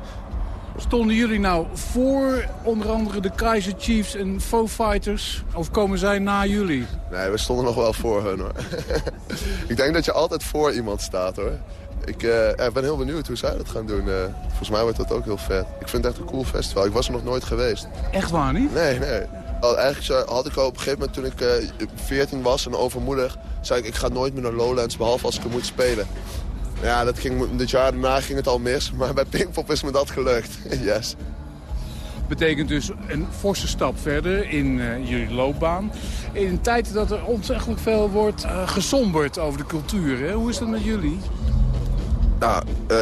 S19: Stonden jullie nou voor onder andere de Kaiser Chiefs en Foo Fighters? Of komen zij na jullie?
S36: Nee, we stonden nog wel voor hun hoor. ik denk dat je altijd voor iemand staat hoor. Ik uh, ben heel benieuwd hoe zij dat gaan doen. Uh, volgens mij wordt dat ook heel vet. Ik vind het echt een cool festival. Ik was er nog nooit geweest.
S19: Echt waar niet?
S36: Nee, nee. Eigenlijk had ik al op een gegeven moment toen ik uh, 14 was en overmoedig... zei ik, ik ga nooit meer naar Lowlands, behalve als ik er moet spelen. Ja, dat ging, dit jaar daarna ging het al mis, maar bij Pinkpop is me dat gelukt. yes.
S19: Betekent dus een forse stap verder in uh, jullie loopbaan. In een tijd dat er ontzettend veel wordt uh, gesomberd over de cultuur. Hè? Hoe is dat met jullie?
S36: Nou, uh,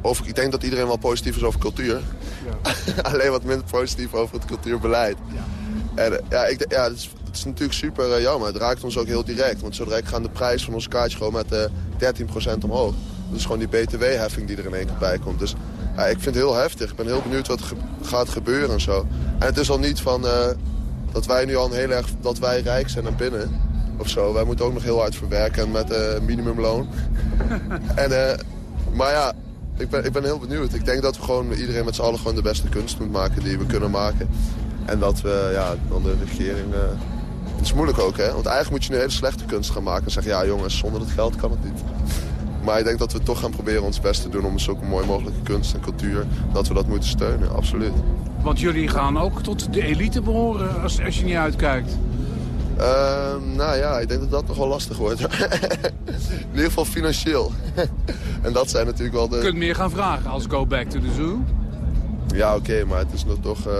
S36: of, ik denk dat iedereen wel positief is over cultuur. Ja. Alleen wat minder positief over het cultuurbeleid. Ja. En ja, ik, ja het, is, het is natuurlijk super uh, jammer. Het raakt ons ook heel direct. Want zo direct gaan de prijzen van onze kaartjes gewoon met uh, 13% omhoog. Dat is gewoon die btw-heffing die er in één keer bij komt. Dus ja, ik vind het heel heftig. Ik ben heel benieuwd wat er ge gaat gebeuren en zo. En het is al niet van uh, dat wij nu al heel erg dat wij rijk zijn naar binnen. Of zo. Wij moeten ook nog heel hard verwerken met minimumloon. en, maar ja, ik ben, ik ben heel benieuwd. Ik denk dat we gewoon iedereen met z'n allen gewoon de beste kunst moet maken die we kunnen maken. En dat we, ja, dan de regering... Uh, het is moeilijk ook, hè? Want eigenlijk moet je nu hele slechte kunst gaan maken. En zeggen, ja jongens, zonder dat geld kan het niet. Maar ik denk dat we toch gaan proberen ons best te doen om zulke mooi mogelijke kunst en cultuur... dat we dat moeten steunen, absoluut.
S19: Want jullie gaan ook tot de elite behoren als, als je niet uitkijkt.
S36: Ehm, nou ja, ik denk dat dat nog wel lastig wordt. In ieder geval financieel. en dat zijn natuurlijk wel de...
S37: Je kunt meer gaan vragen als Go Back to the Zoo.
S36: Ja, oké, maar het is nog toch... Uh...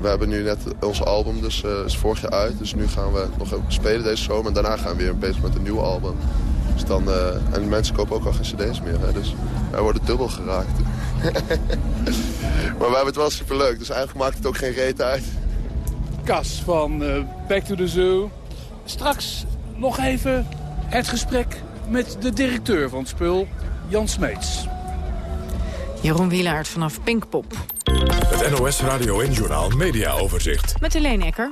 S36: we hebben nu net ons album, dus uh, is vorig jaar uit. Dus nu gaan we nog even spelen deze zomer. En daarna gaan we weer bezig met een nieuw album. Dus dan, uh... en mensen kopen ook al geen cd's meer. Hè? Dus wij worden dubbel geraakt. maar we hebben het wel superleuk. Dus eigenlijk maakt het ook geen reet uit.
S37: Kas van Back to the Zoo. Straks nog even het gesprek met de directeur van het spul, Jan Smeets.
S11: Jeroen Wielaert vanaf Pinkpop.
S38: Het NOS Radio en Journaal Media Overzicht.
S11: Met Helene Ecker.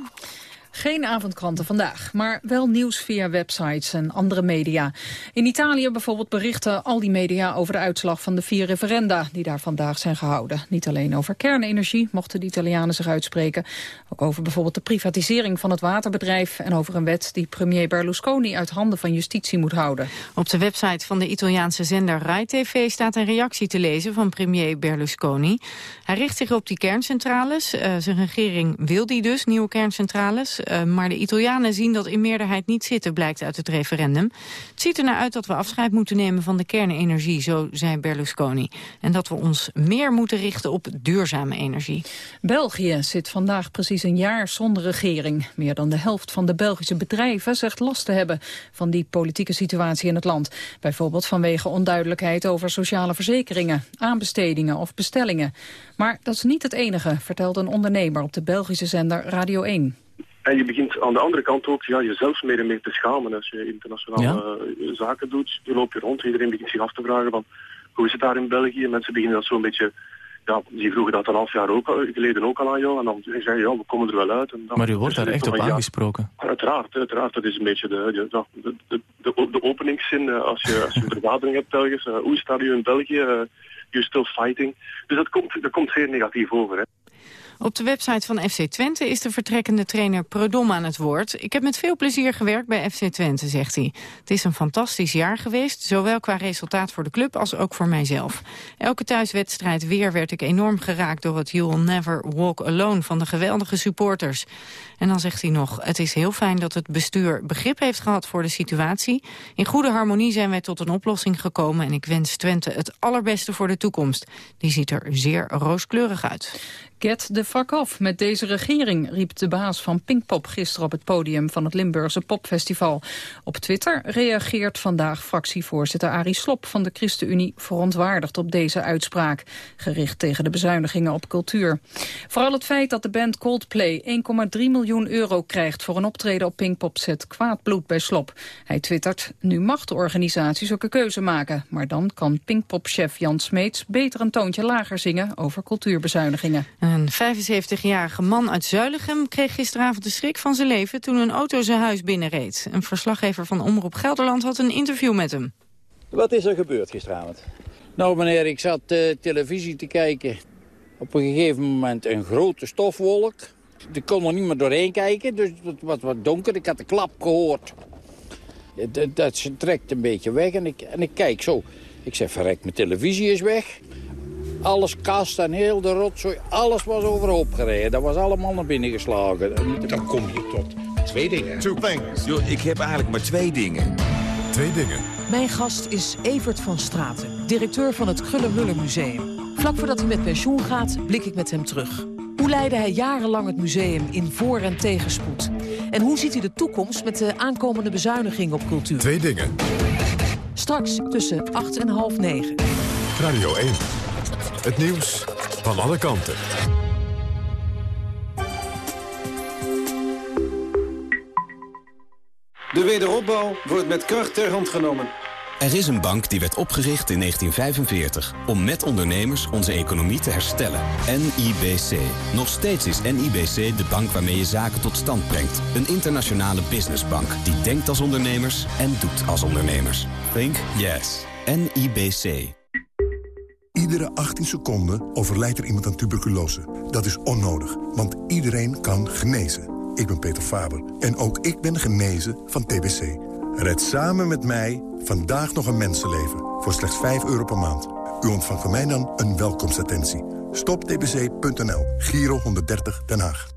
S39: Geen avondkranten vandaag, maar wel nieuws via websites en andere media. In Italië bijvoorbeeld berichten al die media over de uitslag van de vier referenda die daar vandaag zijn gehouden. Niet alleen over kernenergie mochten de Italianen zich uitspreken, ook over bijvoorbeeld de privatisering van het waterbedrijf en over een wet die premier Berlusconi uit handen van justitie moet houden.
S11: Op de website van de Italiaanse zender Rai TV staat een reactie te lezen van premier Berlusconi. Hij richt zich op die kerncentrales. Uh, zijn regering wil die dus, nieuwe kerncentrales. Uh, maar de Italianen zien dat in meerderheid niet zitten, blijkt uit het referendum. Het ziet er naar uit dat we afscheid moeten nemen van de kernenergie, zo zei Berlusconi. En dat we ons meer moeten richten op duurzame energie.
S39: België zit vandaag precies een jaar zonder regering. Meer dan de helft van de Belgische bedrijven zegt last te hebben van die politieke situatie in het land. Bijvoorbeeld vanwege onduidelijkheid over sociale verzekeringen, aanbestedingen of bestellingen. Maar dat is niet het enige, vertelt een ondernemer op de Belgische zender Radio 1.
S40: En je begint aan de andere kant ook ja, jezelf meer en meer te schamen als je internationale ja? zaken doet. Je loopt je rond, iedereen begint zich af te vragen van hoe is het daar in België? Mensen beginnen dat zo'n beetje, ja, die vroegen dat een half jaar ook, geleden ook al aan jou. En dan zeggen je, ja, we komen er wel uit. En dan,
S41: maar u wordt daar echt op aangesproken?
S40: Ja, uiteraard, uiteraard. Dat is een beetje de, de, de, de, de openingszin als je, als je een vergadering hebt telkens. Uh, hoe staat u in België? Uh, you're still fighting. Dus dat komt, dat komt zeer negatief over. Hè.
S11: Op de website van FC Twente is de vertrekkende trainer Prodom aan het woord. Ik heb met veel plezier gewerkt bij FC Twente, zegt hij. Het is een fantastisch jaar geweest, zowel qua resultaat voor de club als ook voor mijzelf. Elke thuiswedstrijd weer werd ik enorm geraakt door het You'll Never Walk Alone van de geweldige supporters. En dan zegt hij nog, het is heel fijn dat het bestuur begrip heeft gehad voor de situatie. In goede harmonie zijn wij tot een oplossing gekomen en ik wens Twente het allerbeste voor de toekomst. Die ziet er zeer rooskleurig uit.
S39: Get the fuck off met deze regering, riep de baas van Pinkpop gisteren op het podium van het Limburgse Popfestival. Op Twitter reageert vandaag fractievoorzitter Arie Slop van de ChristenUnie verontwaardigd op deze uitspraak, gericht tegen de bezuinigingen op cultuur. Vooral het feit dat de band Coldplay 1,3 miljoen euro krijgt voor een optreden op Pinkpop zet kwaad bloed bij Slop. Hij twittert, nu mag de organisatie zulke keuze maken, maar dan kan Pinkpop-chef Jan Smeets beter een toontje lager zingen over cultuurbezuinigingen.
S11: Een 75-jarige man uit Zuilichem kreeg gisteravond de schrik van zijn leven... toen een auto zijn huis binnenreed. Een verslaggever van Omroep Gelderland had een interview met hem.
S42: Wat is er gebeurd gisteravond?
S43: Nou meneer, ik zat uh, televisie te kijken. Op een gegeven moment een grote stofwolk. Ik kon er niet meer doorheen kijken, dus het was wat donker. Ik had de klap gehoord. Dat, dat trekt een beetje weg en ik, en ik kijk zo. Ik zeg, verrek, mijn televisie is weg. Alles kast en heel de rotzooi, alles was overhoop gereden. Dat was allemaal naar binnen geslagen.
S42: Dan kom je tot twee dingen.
S44: Two things. Yo, ik heb eigenlijk maar twee dingen.
S38: Twee dingen.
S45: Mijn gast is Evert van Straten, directeur van het Gullemuller Museum. Vlak voordat hij met pensioen gaat, blik ik met hem terug. Hoe leidde hij jarenlang het museum in voor- en tegenspoed? En hoe ziet hij de toekomst met de aankomende bezuiniging op cultuur?
S38: Twee dingen.
S45: Straks tussen acht en half negen.
S38: Radio 1. Het nieuws van alle kanten.
S46: De wederopbouw wordt met kracht ter hand genomen.
S47: Er is een bank die werd opgericht in 1945 om met ondernemers onze economie te herstellen. NIBC. Nog steeds is NIBC de bank waarmee je zaken tot stand brengt. Een internationale businessbank die denkt als ondernemers en doet als ondernemers. Think yes. NIBC.
S48: Iedere 18 seconden overlijdt er iemand aan tuberculose. Dat is onnodig, want iedereen kan genezen. Ik ben Peter Faber en ook ik ben genezen van TBC. Red samen met mij vandaag nog een mensenleven voor slechts 5 euro per maand. U ontvangt van mij dan een welkomstattentie. Stoptbc.nl, Giro 130 Den Haag.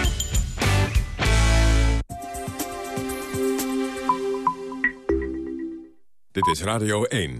S38: Dit is Radio 1.